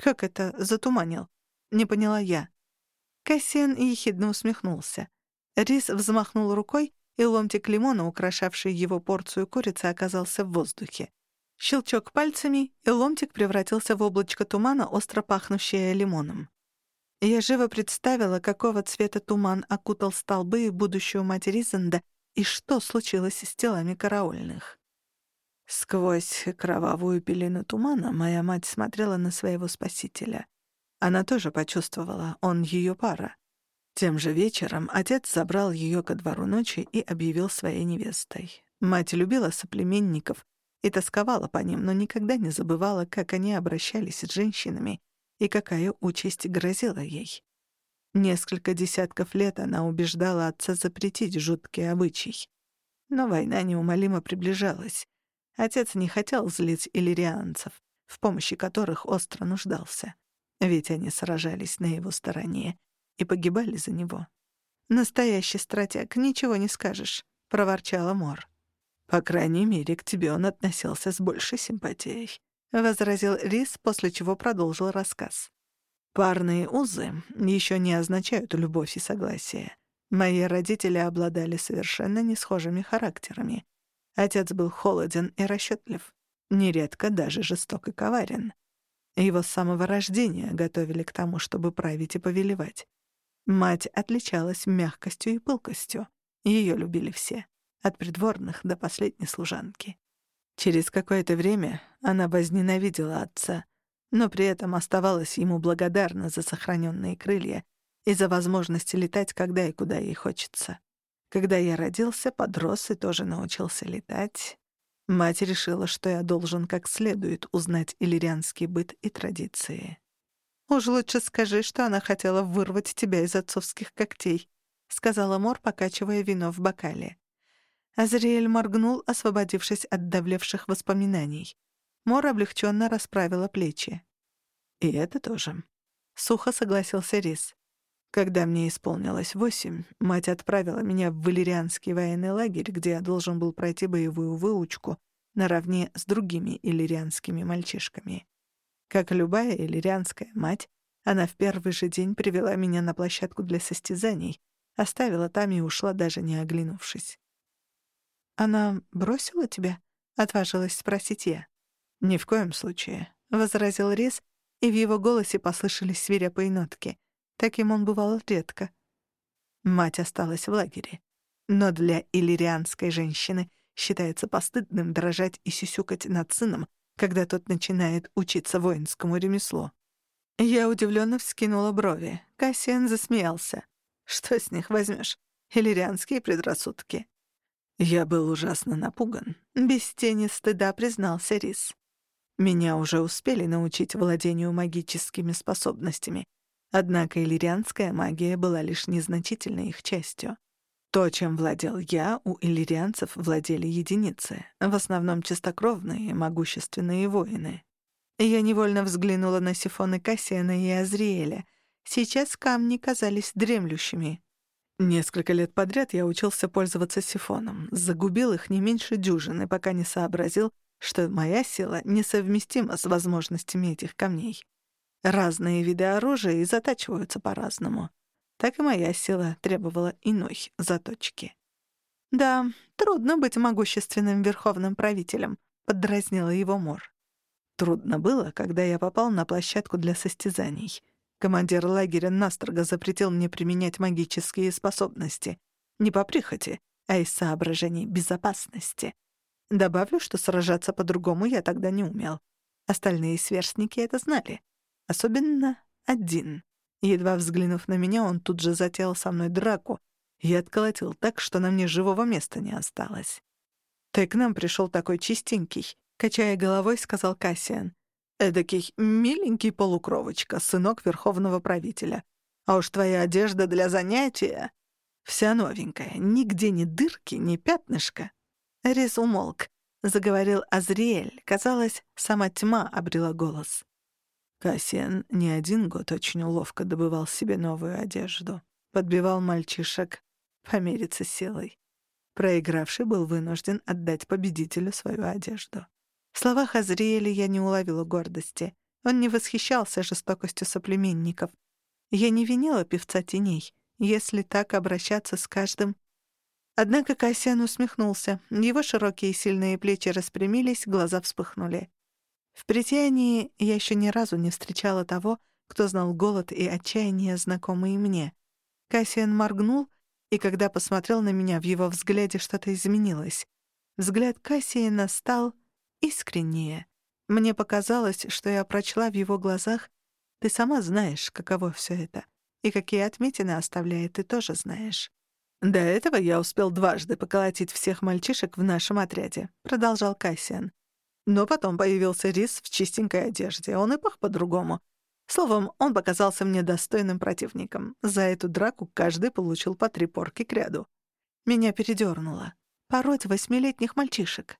«Как это затуманил?» — не поняла я. Кассиан ехидно усмехнулся. Рис взмахнул рукой, и ломтик лимона, украшавший его порцию курицы, оказался в воздухе. Щелчок пальцами, и ломтик превратился в облачко тумана, остро пахнущее лимоном. Я живо представила, какого цвета туман окутал столбы и будущую мать Ризенда, и что случилось с телами караульных. Сквозь кровавую пелену тумана моя мать смотрела на своего спасителя. Она тоже почувствовала, он ее пара. Тем же вечером отец забрал ее ко двору ночи и объявил своей невестой. Мать любила соплеменников и тосковала по ним, но никогда не забывала, как они обращались с женщинами и какая участь грозила ей. Несколько десятков лет она убеждала отца запретить жуткий обычай. Но война неумолимо приближалась. Отец не хотел злить иллирианцев, в помощи которых остро нуждался. Ведь они сражались на его стороне и погибали за него. «Настоящий стратег, ничего не скажешь», — проворчала Мор. «По крайней мере, к тебе он относился с большей симпатией», — возразил Рис, после чего продолжил рассказ. Парные узы еще не означают любовь и согласие. Мои родители обладали совершенно не схожими характерами. Отец был холоден и расчетлив, нередко даже жесток и коварен. Его с самого рождения готовили к тому, чтобы править и повелевать. Мать отличалась мягкостью и пылкостью. Ее любили все, от придворных до последней служанки. Через какое-то время она возненавидела отца — но при этом оставалась ему благодарна за сохраненные крылья и за возможность летать, когда и куда ей хочется. Когда я родился, подрос и тоже научился летать. Мать решила, что я должен как следует узнать иллирианский быт и традиции. «Уж лучше скажи, что она хотела вырвать тебя из отцовских когтей», — сказала Мор, покачивая вино в бокале. Азриэль моргнул, освободившись от давлевших воспоминаний. Мор облегченно расправила плечи. «И это тоже». Сухо согласился Рис. Когда мне исполнилось восемь, мать отправила меня в валерианский военный лагерь, где я должен был пройти боевую выучку наравне с другими иллирианскими мальчишками. Как любая иллирианская мать, она в первый же день привела меня на площадку для состязаний, оставила там и ушла, даже не оглянувшись. «Она бросила тебя?» — отважилась спросить я. «Ни в коем случае», — возразил Рис, и в его голосе послышались свирепые нотки. Таким он бывал редко. Мать осталась в лагере. Но для иллирианской женщины считается постыдным дрожать и сюсюкать над сыном, когда тот начинает учиться воинскому ремеслу. Я удивленно вскинула брови. Кассиан засмеялся. Что с них возьмешь? Иллирианские предрассудки. Я был ужасно напуган. Без тени стыда признался Рис. Меня уже успели научить владению магическими способностями, однако иллирианская магия была лишь незначительной их частью. То, чем владел я, у иллирианцев владели единицы, в основном чистокровные, могущественные воины. Я невольно взглянула на сифоны Кассиана и Азриэля. Сейчас камни казались дремлющими. Несколько лет подряд я учился пользоваться сифоном, загубил их не меньше дюжины, пока не сообразил, что моя сила несовместима с возможностями этих камней. Разные виды оружия и затачиваются по-разному. Так и моя сила требовала иной заточки. «Да, трудно быть могущественным верховным правителем», — поддразнила его Мор. Трудно было, когда я попал на площадку для состязаний. Командир лагеря настрого запретил мне применять магические способности. Не по прихоти, а из соображений безопасности. Добавлю, что сражаться по-другому я тогда не умел. Остальные сверстники это знали. Особенно один. Едва взглянув на меня, он тут же затеял со мной драку и отколотил так, что на мне живого места не осталось. «Ты к нам пришел такой чистенький», — качая головой, сказал Кассиан. «Эдакий миленький полукровочка, сынок верховного правителя. А уж твоя одежда для занятия...» Вся новенькая, нигде ни дырки, ни пятнышка. Рис умолк. Заговорил Азриэль. Казалось, сама тьма обрела голос. Кассиан не один год очень ловко добывал себе новую одежду. Подбивал мальчишек помериться силой. Проигравший был вынужден отдать победителю свою одежду. В словах Азриэля я не уловила гордости. Он не восхищался жестокостью соплеменников. Я не винила певца теней. Если так обращаться с каждым... Однако Кассиан усмехнулся. Его широкие сильные плечи распрямились, глаза вспыхнули. В притянии я еще ни разу не встречала того, кто знал голод и отчаяние, знакомые мне. Кассиан моргнул, и когда посмотрел на меня, в его взгляде что-то изменилось. Взгляд Кассиана стал искреннее. Мне показалось, что я прочла в его глазах «Ты сама знаешь, каково все это, и какие отметины оставляет, ты тоже знаешь». «До этого я успел дважды поколотить всех мальчишек в нашем отряде», — продолжал Кассиан. Но потом появился Рис в чистенькой одежде, он и пах по-другому. Словом, он показался мне достойным противником. За эту драку каждый получил по три порки к ряду. Меня передёрнуло. Пороть восьмилетних мальчишек.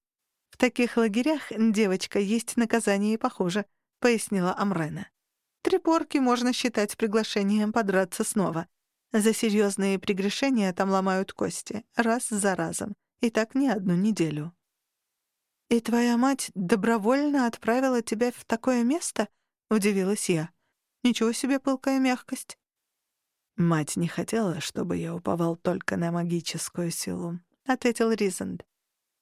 В таких лагерях, девочка, есть наказание и похуже, пояснила Амрена. Три порки можно считать приглашением подраться снова. За серьезные прегрешения там ломают кости, раз за разом, и так не одну неделю. «И твоя мать добровольно отправила тебя в такое место?» — удивилась я. «Ничего себе пылкая мягкость». «Мать не хотела, чтобы я уповал только на магическую силу», — ответил Ризанд.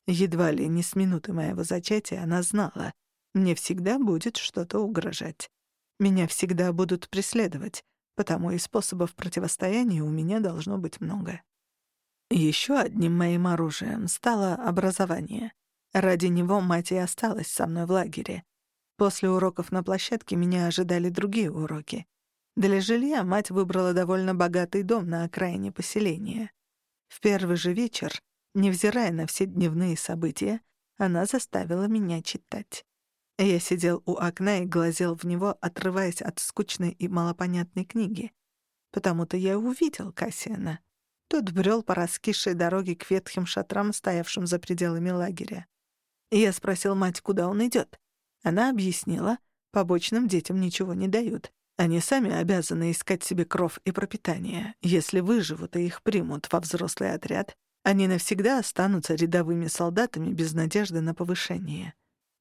«Едва ли не с минуты моего зачатия она знала. Мне всегда будет что-то угрожать. Меня всегда будут преследовать, потому и способов противостояния у меня должно быть много». Еще одним моим оружием стало образование. Ради него мать и осталась со мной в лагере. После уроков на площадке меня ожидали другие уроки. Для жилья мать выбрала довольно богатый дом на окраине поселения. В первый же вечер, невзирая на все дневные события, она заставила меня читать. Я сидел у окна и глазел в него, отрываясь от скучной и малопонятной книги. Потому-то я увидел Кассиана. Тот брел по раскисшей дороге к ветхим шатрам, стоявшим за пределами лагеря. Я спросил мать, куда он идет. Она объяснила, побочным детям ничего не дают. Они сами обязаны искать себе кров и пропитание. Если выживут и их примут во взрослый отряд, они навсегда останутся рядовыми солдатами без надежды на повышение.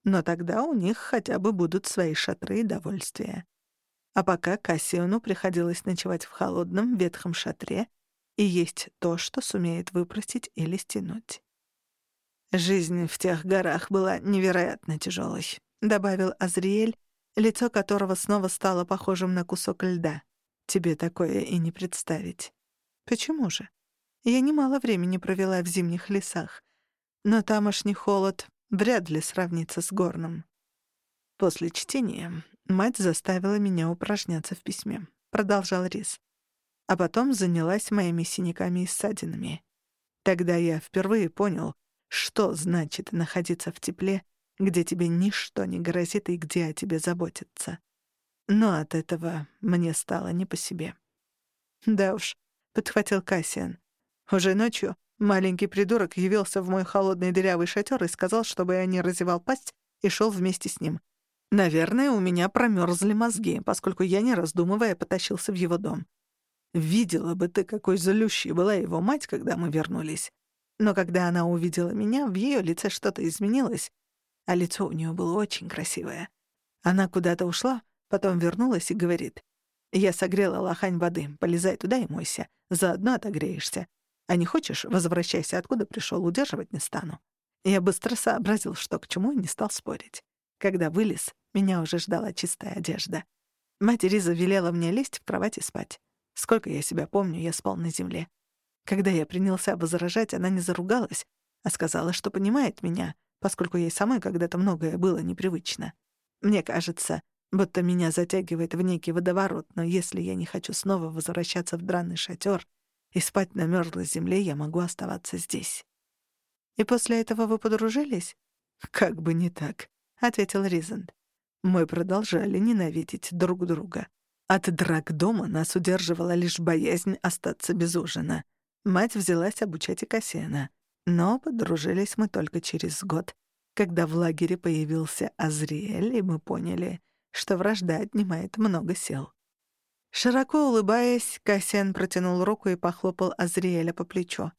Но тогда у них хотя бы будут свои шатры и довольствия. А пока Кассиону приходилось ночевать в холодном ветхом шатре и есть то, что сумеет выпростить или стянуть. «Жизнь в тех горах была невероятно тяжелой», — добавил Азриэль, лицо которого снова стало похожим на кусок льда. «Тебе такое и не представить». «Почему же? Я немало времени провела в зимних лесах, но тамошний холод вряд ли сравнится с горным». После чтения мать заставила меня упражняться в письме, продолжал Рис. А потом занялась моими синяками и ссадинами. Тогда я впервые понял, что значит находиться в тепле, где тебе ничто не грозит и где о тебе заботятся? Но от этого мне стало не по себе. «Да уж», — подхватил Кассиан. «Уже ночью маленький придурок явился в мой холодный дырявый шатер и сказал, чтобы я не разевал пасть и шел вместе с ним. Наверное, у меня промерзли мозги, поскольку я, не раздумывая, потащился в его дом. Видела бы ты, какой злющей была его мать, когда мы вернулись. Но когда она увидела меня, в ее лице что-то изменилось, а лицо у нее было очень красивое. Она куда-то ушла, потом вернулась и говорит, «Я согрела лохань воды, полезай туда и мойся, заодно отогреешься. А не хочешь, возвращайся, откуда пришел, удерживать не стану». Я быстро сообразил, что к чему, и не стал спорить. Когда вылез, меня уже ждала чистая одежда. Мать Риза велела мне лезть в кровать и спать. Сколько я себя помню, я спал на земле. Когда я принялся возражать, она не заругалась, а сказала, что понимает меня, поскольку ей самой когда-то многое было непривычно. Мне кажется, будто меня затягивает в некий водоворот, но если я не хочу снова возвращаться в драный шатер и спать на мёрзлой земле, я могу оставаться здесь. «И после этого вы подружились?» «Как бы не так», — ответил Ризанд. «Мы продолжали ненавидеть друг друга. От драк дома нас удерживала лишь боязнь остаться без ужина. Мать взялась обучать и Кассиана. Но подружились мы только через год, когда в лагере появился Азриэль, и мы поняли, что вражда отнимает много сил. Широко улыбаясь, Кассиан протянул руку и похлопал Азриэля по плечу.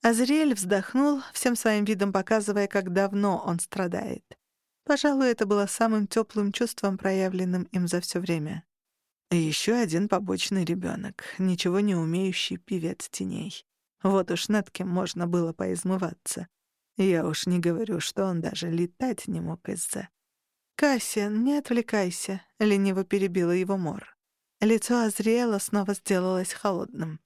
Азриэль вздохнул, всем своим видом показывая, как давно он страдает. Пожалуй, это было самым теплым чувством, проявленным им за все время. Еще один побочный ребенок, ничего не умеющий певец теней. Вот уж над кем можно было поизмываться. Я уж не говорю, что он даже летать не мог из-за... «Кассиан, не отвлекайся», — лениво перебила его Мор. Лицо Азриэла снова сделалось холодным.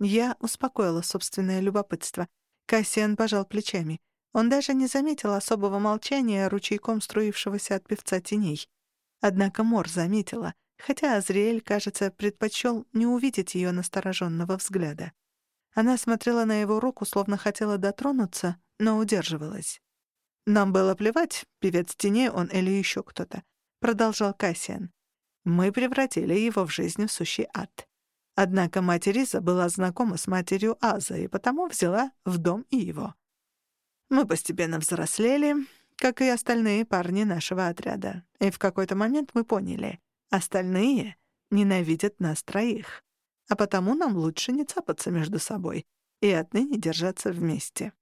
Я успокоила собственное любопытство. Кассиан пожал плечами. Он даже не заметил особого молчания, ручейком струившегося от певца теней. Однако Мор заметила, хотя Азриэль, кажется, предпочел не увидеть ее настороженного взгляда. Она смотрела на его руку, словно хотела дотронуться, но удерживалась. «Нам было плевать, певец теней он или еще кто-то», — продолжал Кассиан. «Мы превратили его в жизнь в сущий ад. Однако мать Риза была знакома с матерью Аза и потому взяла в дом и его. Мы постепенно взрослели, как и остальные парни нашего отряда, и в какой-то момент мы поняли — остальные ненавидят нас троих, а потому нам лучше не цапаться между собой и отныне держаться вместе.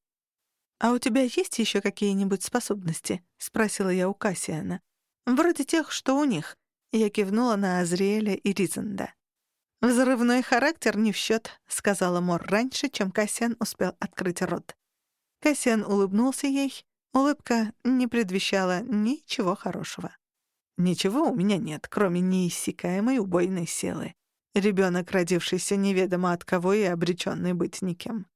«А у тебя есть еще какие-нибудь способности?» — спросила я у Кассиана. «Вроде тех, что у них». Я кивнула на Азриэля и Ризенда. «Взрывной характер не в счет», — сказала Мор раньше, чем Кассиан успел открыть рот. Кассиан улыбнулся ей. Улыбка не предвещала ничего хорошего. «Ничего у меня нет, кроме неиссякаемой убойной силы. Ребенок, родившийся неведомо от кого и обреченный быть никем.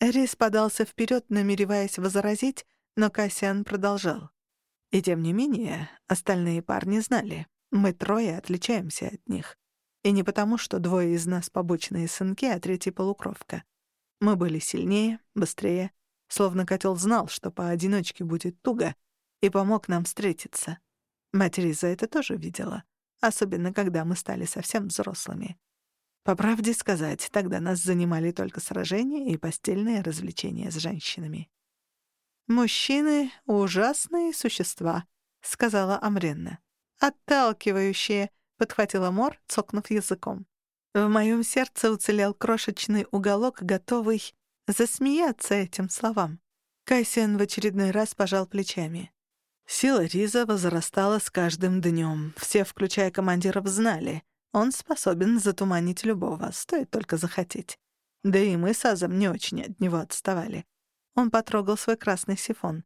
Рис подался вперед, намереваясь возразить, но Кассиан продолжал. И тем не менее, остальные парни знали, мы трое отличаемся от них. И не потому, что двое из нас побочные сынки, а третий — полукровка. Мы были сильнее, быстрее, словно котел знал, что поодиночке будет туго, и помог нам встретиться. Мать Риза это тоже видела, особенно когда мы стали совсем взрослыми. По правде сказать, тогда нас занимали только сражения и постельные развлечения с женщинами. «Мужчины — ужасные существа», — сказала Амренна. «Отталкивающие», — подхватила Мор, цокнув языком. В моем сердце уцелел крошечный уголок, готовый засмеяться этим словам. Кассиан в очередной раз пожал плечами. Сила Риза возрастала с каждым днем. Все, включая командиров, знали — он способен затуманить любого, стоит только захотеть. Да и мы с Азом не очень от него отставали. Он потрогал свой красный сифон.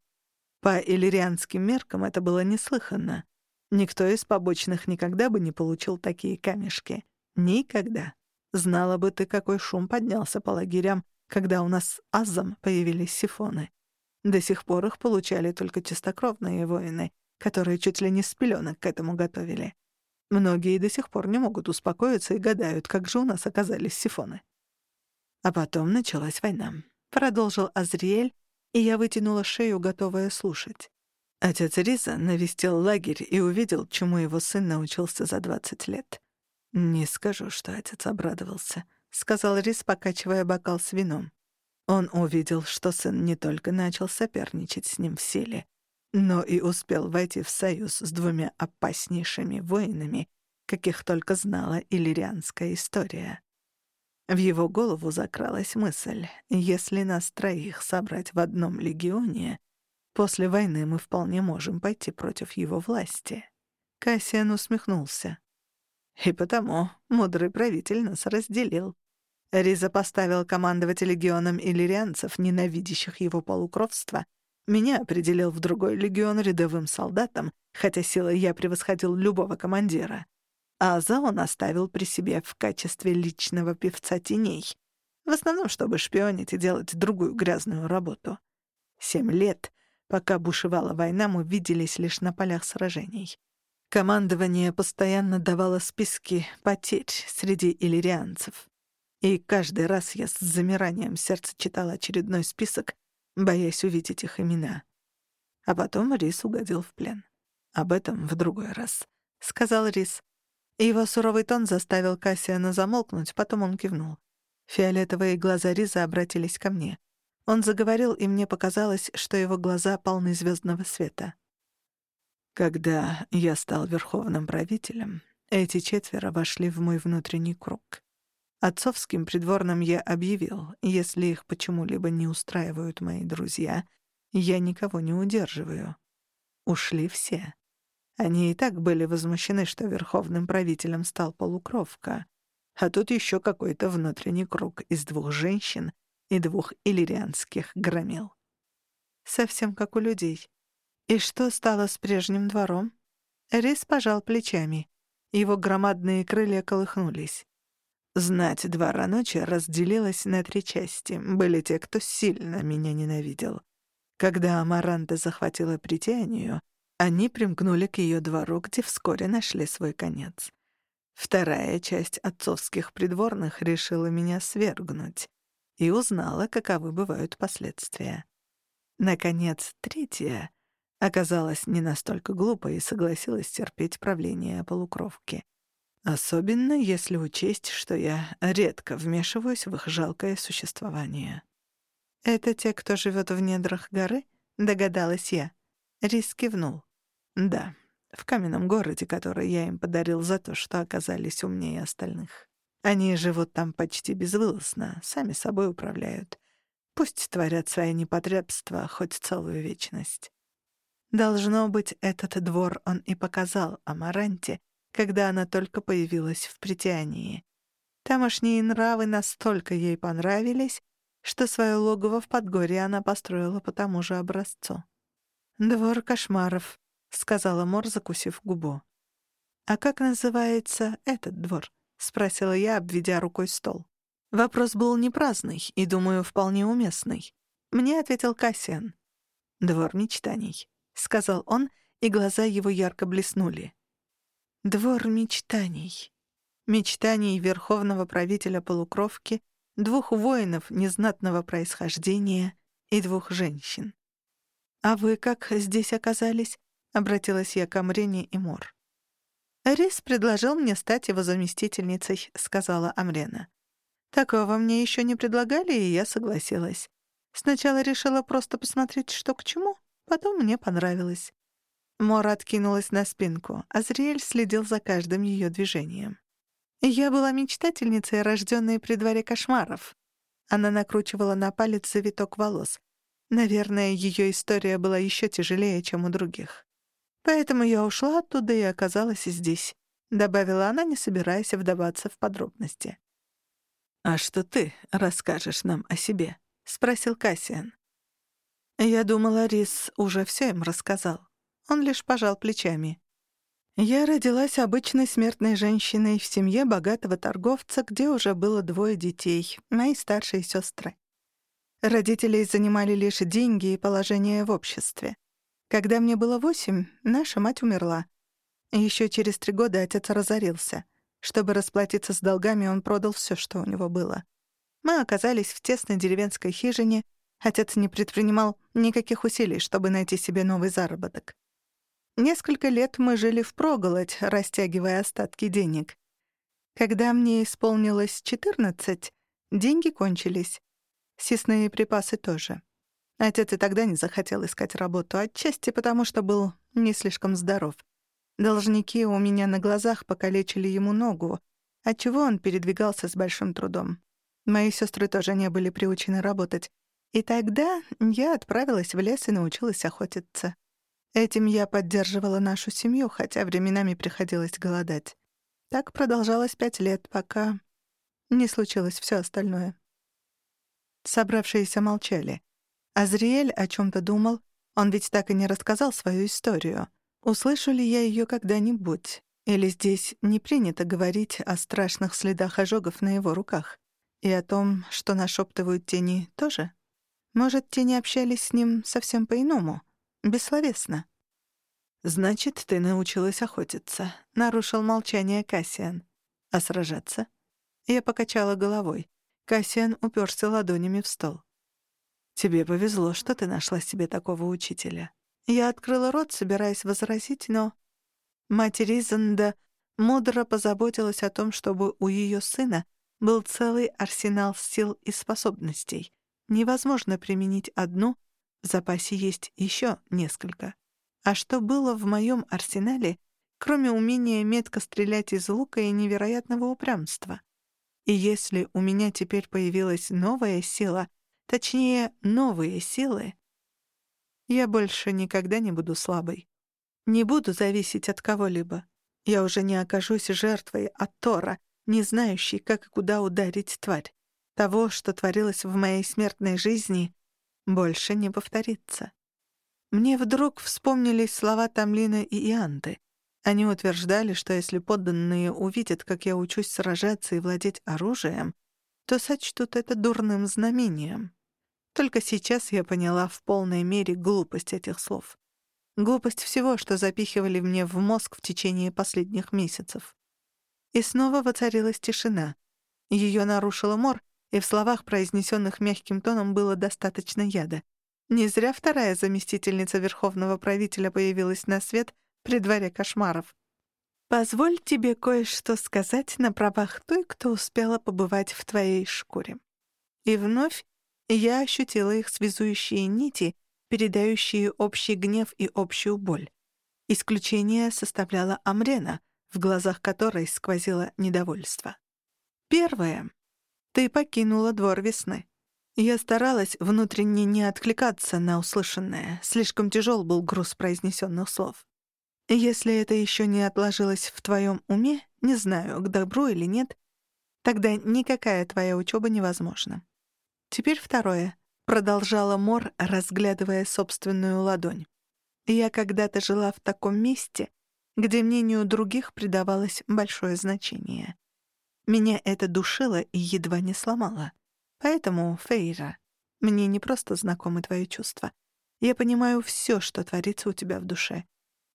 По иллирианским меркам это было неслыханно. Никто из побочных никогда бы не получил такие камешки. Никогда. Знала бы ты, какой шум поднялся по лагерям, когда у нас с Азом появились сифоны. До сих пор их получали только чистокровные воины, которые чуть ли не с пелёнок к этому готовили. Многие до сих пор не могут успокоиться и гадают, как же у нас оказались сифоны. А потом началась война. Продолжил Азриэль, и я вытянула шею, готовая слушать. Отец Риза навестил лагерь и увидел, чему его сын научился за двадцать лет. «Не скажу, что отец обрадовался», — сказал Риз, покачивая бокал с вином. Он увидел, что сын не только начал соперничать с ним в силе, но и успел войти в союз с двумя опаснейшими воинами, каких только знала иллирианская история. В его голову закралась мысль, если нас троих собрать в одном легионе, после войны мы вполне можем пойти против его власти. Кассиан усмехнулся. И потому мудрый правитель нас разделил. Риза поставил командовать легионом иллирианцев, ненавидящих его полукровство — меня определил в другой легион рядовым солдатом, хотя силой я превосходил любого командира. А за он оставил при себе в качестве личного певца теней. В основном, чтобы шпионить и делать другую грязную работу. Семь лет, пока бушевала война, мы виделись лишь на полях сражений. Командование постоянно давало списки потерь среди иллирианцев. И каждый раз я с замиранием сердца читала очередной список, боясь увидеть их имена. А потом Рис угодил в плен. Об этом в другой раз, — сказал Рис. Его суровый тон заставил Кассиана замолкнуть, потом он кивнул. Фиолетовые глаза Риза обратились ко мне. Он заговорил, и мне показалось, что его глаза полны звездного света. Когда я стал верховным правителем, эти четверо вошли в мой внутренний круг. Отцовским придворным я объявил, если их почему-либо не устраивают мои друзья, я никого не удерживаю. Ушли все. Они и так были возмущены, что верховным правителем стал полукровка. А тут еще какой-то внутренний круг из двух женщин и двух иллирианских громил. Совсем как у людей. И что стало с прежним двором? Рис пожал плечами. Его громадные крылья колыхнулись. Знать двора ночи разделилась на три части. Были те, кто сильно меня ненавидел. Когда Амаранта захватила притянию, они примкнули к ее двору, где вскоре нашли свой конец. Вторая часть отцовских придворных решила меня свергнуть и узнала, каковы бывают последствия. Наконец, третья оказалась не настолько глупой и согласилась терпеть правление полукровки. Особенно если учесть, что я редко вмешиваюсь в их жалкое существование. «Это те, кто живет в недрах горы?» — догадалась я. Рис кивнул. Да, в каменном городе, который я им подарил за то, что оказались умнее остальных. Они живут там почти безвылазно, сами собой управляют. Пусть творят свои непотребства хоть целую вечность. Должно быть, этот двор он и показал Амаранте, когда она только появилась в притянии. Тамошние нравы настолько ей понравились, что свое логово в Подгорье она построила по тому же образцу. «Двор кошмаров», — сказала Мор, закусив губу. «А как называется этот двор?» — спросила я, обведя рукой стол. Вопрос был не праздный и, думаю, вполне уместный. Мне ответил Кассиан. «Двор мечтаний», — сказал он, и глаза его ярко блеснули. «Двор мечтаний». Мечтаний верховного правителя полукровки, двух воинов незнатного происхождения и двух женщин. «А вы как здесь оказались?» — обратилась я к Амрене и Мор. «Рис предложил мне стать его заместительницей», — сказала Амрена. «Такого мне еще не предлагали, и я согласилась. Сначала решила просто посмотреть, что к чему, потом мне понравилось». Мора откинулась на спинку, а Зриэль следил за каждым ее движением. «Я была мечтательницей, рожденной при дворе кошмаров». Она накручивала на палец завиток волос. Наверное, ее история была еще тяжелее, чем у других. Поэтому я ушла оттуда и оказалась здесь», — добавила она, не собираясь вдаваться в подробности. «А что ты расскажешь нам о себе?» — спросил Кассиан. Я думала, Рис уже все им рассказал. Он лишь пожал плечами. Я родилась обычной смертной женщиной в семье богатого торговца, где уже было двое детей, мои старшие сестры. Родителей занимали лишь деньги и положение в обществе. Когда мне было восемь, наша мать умерла. Еще через три года отец разорился. Чтобы расплатиться с долгами, он продал все, что у него было. Мы оказались в тесной деревенской хижине. Отец не предпринимал никаких усилий, чтобы найти себе новый заработок. Несколько лет мы жили впроголодь, растягивая остатки денег. Когда мне исполнилось четырнадцать, деньги кончились. Съестные припасы тоже. Отец и тогда не захотел искать работу, отчасти потому, что был не слишком здоров. Должники у меня на глазах покалечили ему ногу, отчего он передвигался с большим трудом. Мои сестры тоже не были приучены работать. И тогда я отправилась в лес и научилась охотиться. Этим я поддерживала нашу семью, хотя временами приходилось голодать. Так продолжалось пять лет, пока не случилось все остальное. Собравшиеся молчали. Азриэль о чем-то думал, он ведь так и не рассказал свою историю. Услышу ли я ее когда-нибудь? Или здесь не принято говорить о страшных следах ожогов на его руках? И о том, что нашептывают тени, тоже? Может, тени общались с ним совсем по-иному, бессловесно? «Значит, ты научилась охотиться», — нарушил молчание Кассиан. «А сражаться?» Я покачала головой. Кассиан уперся ладонями в стол. «Тебе повезло, что ты нашла себе такого учителя». Я открыла рот, собираясь возразить, но... Мать Ризанда мудро позаботилась о том, чтобы у ее сына был целый арсенал сил и способностей. Невозможно применить одну, в запасе есть еще несколько. А что было в моем арсенале, кроме умения метко стрелять из лука и невероятного упрямства? И если у меня теперь появилась новая сила, Точнее, новые силы. Я больше никогда не буду слабой. Не буду зависеть от кого-либо. Я уже не окажусь жертвой от Тора, не знающей, как и куда ударить тварь. Того, что творилось в моей смертной жизни, больше не повторится. Мне вдруг вспомнились слова Тамлина и Ианты. Они утверждали, что если подданные увидят, как я учусь сражаться и владеть оружием, то сочтут это дурным знамением. Только сейчас я поняла в полной мере глупость этих слов. Глупость всего, что запихивали мне в мозг в течение последних месяцев. И снова воцарилась тишина. Ее нарушила Мор, и в словах, произнесенных мягким тоном, было достаточно яда. Не зря вторая заместительница верховного правителя появилась на свет при дворе кошмаров. «Позволь тебе кое-что сказать на правах той, кто успела побывать в твоей шкуре». И вновь я ощутила их связующие нити — передающие общий гнев и общую боль. Исключение составляла Амрена, в глазах которой сквозило недовольство. Первое. Ты покинула двор весны. Я старалась внутренне не откликаться на услышанное, слишком тяжел был груз произнесенных слов. Если это еще не отложилось в твоем уме, не знаю, к добру или нет, тогда никакая твоя учеба невозможна. Теперь второе. Продолжала Мор, разглядывая собственную ладонь. «Я когда-то жила в таком месте, где мнению других придавалось большое значение. Меня это душило и едва не сломало. Поэтому, Фейра, мне не просто знакомы твои чувства. Я понимаю все, что творится у тебя в душе.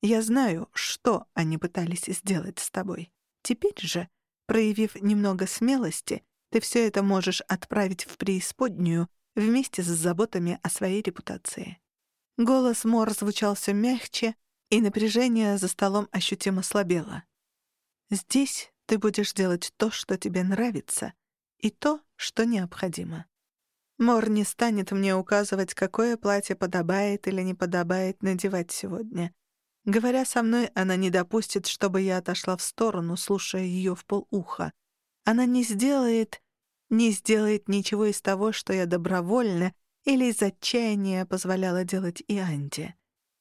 Я знаю, что они пытались сделать с тобой. Теперь же, проявив немного смелости, ты все это можешь отправить в преисподнюю вместе с заботами о своей репутации. Голос Мор звучал все мягче, и напряжение за столом ощутимо слабело. «Здесь ты будешь делать то, что тебе нравится, и то, что необходимо. Мор не станет мне указывать, какое платье подобает или не подобает надевать сегодня. Говоря со мной, она не допустит, чтобы я отошла в сторону, слушая ее в полуха. Она не сделает не сделает ничего из того, что я добровольно или из отчаяния позволяла делать и Анте.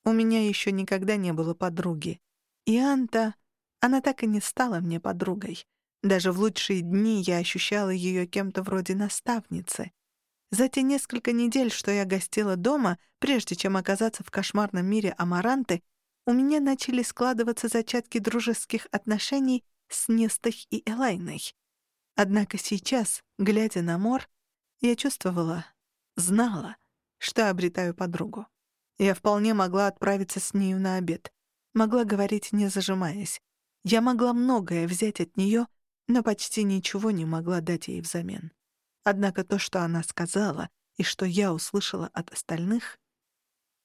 У меня еще никогда не было подруги. И Анта, она так и не стала мне подругой. Даже в лучшие дни я ощущала ее кем-то вроде наставницы. За те несколько недель, что я гостила дома, прежде чем оказаться в кошмарном мире Амаранты, у меня начали складываться зачатки дружеских отношений с Нестой и Элайной. Однако сейчас, глядя на Мор, я чувствовала, знала, что обретаю подругу. Я вполне могла отправиться с нею на обед. Могла говорить, не зажимаясь. Я могла многое взять от нее, но почти ничего не могла дать ей взамен. Однако то, что она сказала, и что я услышала от остальных...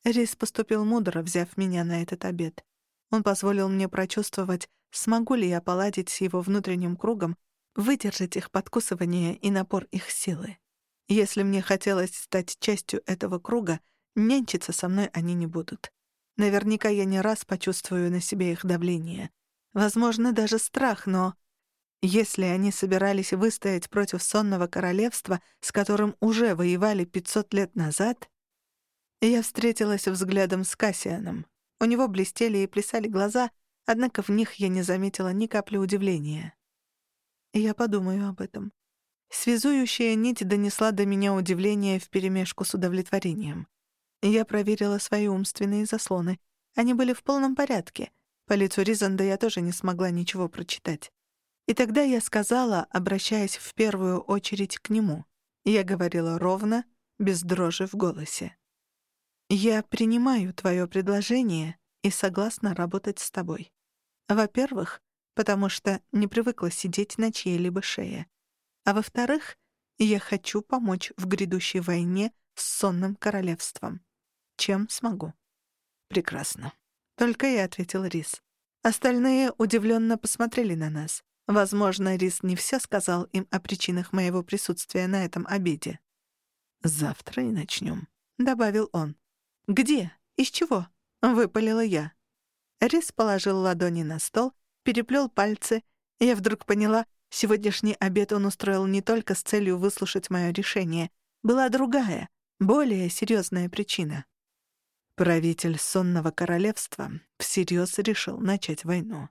Рис поступил мудро, взяв меня на этот обед. Он позволил мне прочувствовать, смогу ли я поладить с его внутренним кругом выдержать их подкусывание и напор их силы. Если мне хотелось стать частью этого круга, нянчиться со мной они не будут. Наверняка я не раз почувствую на себе их давление. Возможно, даже страх, но... Если они собирались выстоять против сонного королевства, с которым уже воевали 500 лет назад... Я встретилась взглядом с Кассианом. У него блестели и плясали глаза, однако в них я не заметила ни капли удивления. Я подумаю об этом. Связующая нить донесла до меня удивление вперемешку с удовлетворением. Я проверила свои умственные заслоны. Они были в полном порядке. По лицу Ризанда я тоже не смогла ничего прочитать. И тогда я сказала, обращаясь в первую очередь к нему. Я говорила ровно, без дрожи в голосе. «Я принимаю твое предложение и согласна работать с тобой. Во-первых, потому что не привыкла сидеть на чьей-либо шее. А во-вторых, я хочу помочь в грядущей войне с сонным королевством. Чем смогу? Прекрасно. Только я ответил Рис. Остальные удивленно посмотрели на нас. Возможно, Рис не все сказал им о причинах моего присутствия на этом обеде. «Завтра и начнем», — добавил он. «Где? Из чего?» — выпалила я. Рис положил ладони на стол переплел пальцы. Я вдруг поняла, сегодняшний обед он устроил не только с целью выслушать мое решение. Была другая, более серьезная причина. Правитель сонного королевства всерьез решил начать войну.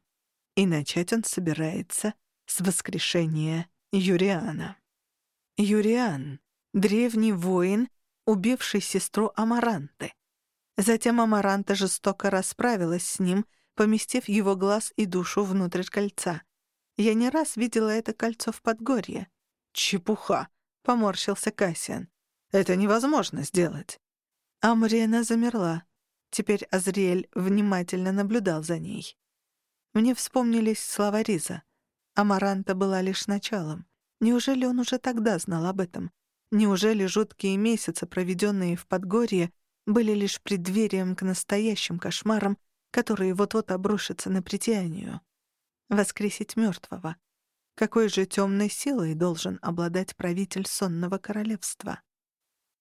И начать он собирается с воскрешения Юриана. Юриан — древний воин, убивший сестру Амаранты. Затем Амаранта жестоко расправилась с ним, поместив его глаз и душу внутрь кольца. Я не раз видела это кольцо в Подгорье. «Чепуха!» — поморщился Кассиан. «Это невозможно сделать». Амрена замерла. Теперь Азриэль внимательно наблюдал за ней. Мне вспомнились слова Риза. Амаранта была лишь началом. Неужели он уже тогда знал об этом? Неужели жуткие месяцы, проведенные в Подгорье, были лишь преддверием к настоящим кошмарам, которые вот-вот обрушатся на притянию? Воскресить мертвого. Какой же темной силой должен обладать правитель сонного королевства?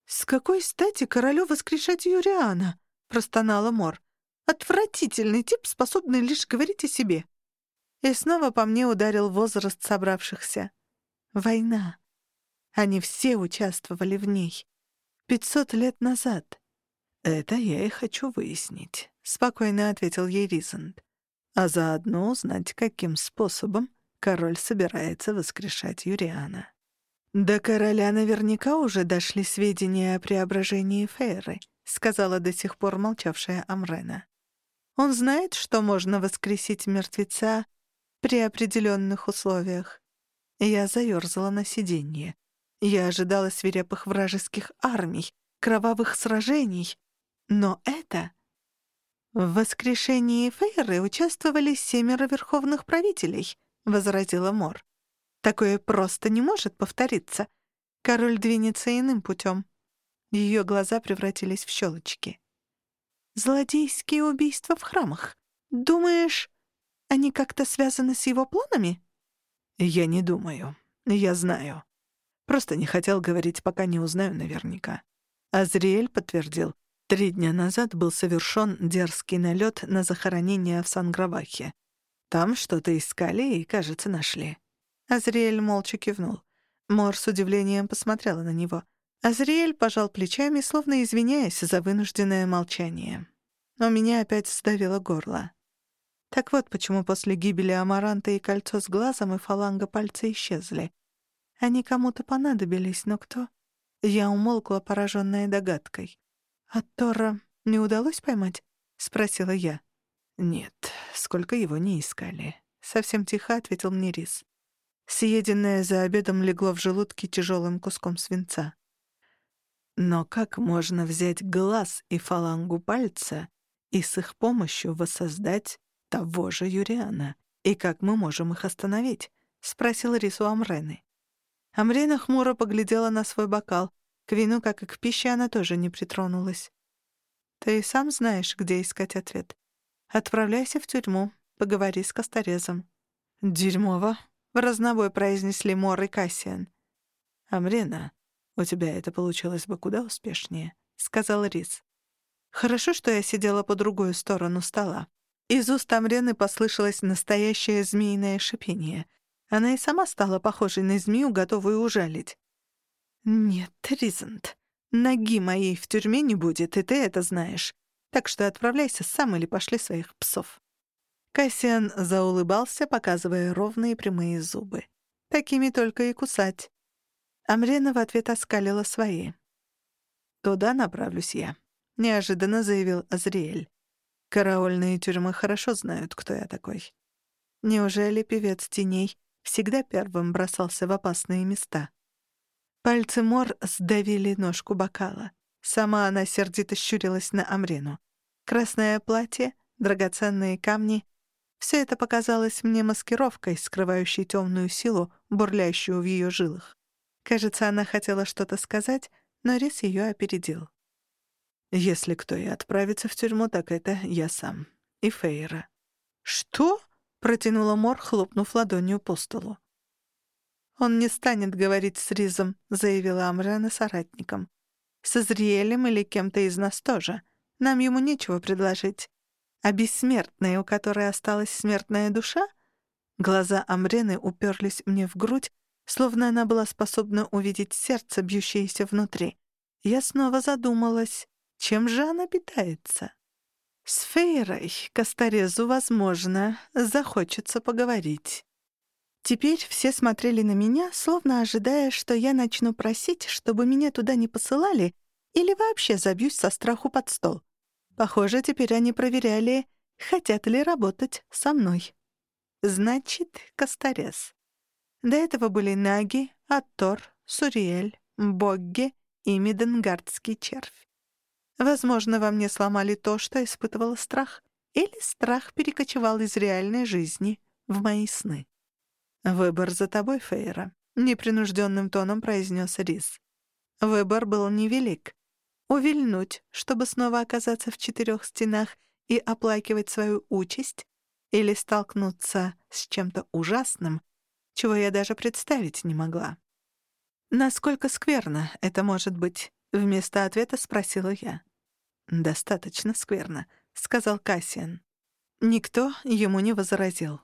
«С какой стати королю воскрешать Юриана?» — простонала Мор. «Отвратительный тип, способный лишь говорить о себе». И снова по мне ударил возраст собравшихся. Война. Они все участвовали в ней. Пятьсот лет назад. «Это я и хочу выяснить», — спокойно ответил ей Ризанд. «А заодно узнать, каким способом король собирается воскрешать Юриана». «До короля наверняка уже дошли сведения о преображении Фейры», — сказала до сих пор молчавшая Амрена. «Он знает, что можно воскресить мертвеца при определенных условиях». Я заёрзала на сиденье. Я ожидала свирепых вражеских армий, кровавых сражений. Но это... В воскрешении Фейры участвовали семеро верховных правителей, — возразила Мор. Такое просто не может повториться. Король двинется иным путем. Ее глаза превратились в щелочки. Злодейские убийства в храмах. Думаешь, они как-то связаны с его планами? Я не думаю. Я знаю. Просто не хотел говорить, пока не узнаю наверняка. Азриэль подтвердил. Три дня назад был совершен дерзкий налет на захоронение в Сангравахе. Там что-то искали и, кажется, нашли. Азриэль молча кивнул. Мор с удивлением посмотрела на него. Азриэль пожал плечами, словно извиняясь за вынужденное молчание. У меня опять сдавило горло. Так вот почему после гибели Амаранта и кольцо с глазом и фаланга пальца исчезли. Они кому-то понадобились, но кто? Я умолкла, пораженная догадкой. «А Тора не удалось поймать?» — спросила я. «Нет, сколько его не искали», — совсем тихо ответил мне Рис. Съеденное за обедом легло в желудке тяжелым куском свинца. Но как можно взять глаз и фалангу пальца и с их помощью воссоздать того же Юриана? И как мы можем их остановить? — спросил Рису Амрены. Амрена хмуро поглядела на свой бокал. К вину, как и к пище, она тоже не притронулась. «Ты сам знаешь, где искать ответ. Отправляйся в тюрьму, поговори с Косторезом». «Дерьмово», в разнобой произнесли Мор и Кассиан. «Амрена, у тебя это получилось бы куда успешнее», — сказал Рис. «Хорошо, что я сидела по другую сторону стола. Из уст Амрены послышалось настоящее змеиное шипение. Она и сама стала похожей на змею, готовую ужалить. «Нет, Ризант, ноги моей в тюрьме не будет, и ты это знаешь. Так что отправляйся сам или пошли своих псов». Кассиан заулыбался, показывая ровные прямые зубы. Такими только и кусать. Амрена в ответ оскалила свои. «Туда направлюсь я», — неожиданно заявил Азриэль. «Караульные тюрьмы хорошо знают, кто я такой». Неужели певец теней всегда первым бросался в опасные места? Пальцы Мор сдавили ножку бокала. Сама она сердито щурилась на Амрену. Красное платье, драгоценные камни, все это показалось мне маскировкой, скрывающей темную силу, бурлящую в ее жилах. Кажется, она хотела что-то сказать, но Рис ее опередил. «Если кто и отправится в тюрьму, так это я сам. И Фейра». «Что?» — протянула Мор, хлопнув ладонью по столу. «Он не станет говорить с Ризом», — заявила Амрена соратникам. «С Изриэлем или кем-то из нас тоже. Нам ему нечего предложить. А бессмертная, у которой осталась смертная душа? Глаза Амрены уперлись мне в грудь, словно она была способна увидеть сердце, бьющееся внутри. Я снова задумалась. Чем же она питается? С Фейрой Косторезу, возможно, захочется поговорить. Теперь все смотрели на меня, словно ожидая, что я начну просить, чтобы меня туда не посылали, или вообще забьюсь со страху под стол. Похоже, теперь они проверяли, хотят ли работать со мной. Значит, Косторез. До этого были Наги, Аттор, Суриэль, Богги и Миденгардский червь. Возможно, во мне сломали то, что испытывала страх, или страх перекочевал из реальной жизни в мои сны. «Выбор за тобой, Фейра», — непринужденным тоном произнес Рис. Выбор был невелик. Увильнуть, чтобы снова оказаться в четырех стенах и оплакивать свою участь, или столкнуться с чем-то ужасным, чего я даже представить не могла. «Насколько скверно это может быть?» — вместо ответа спросила я. «Достаточно скверно», — сказал Кассиан. Никто ему не возразил.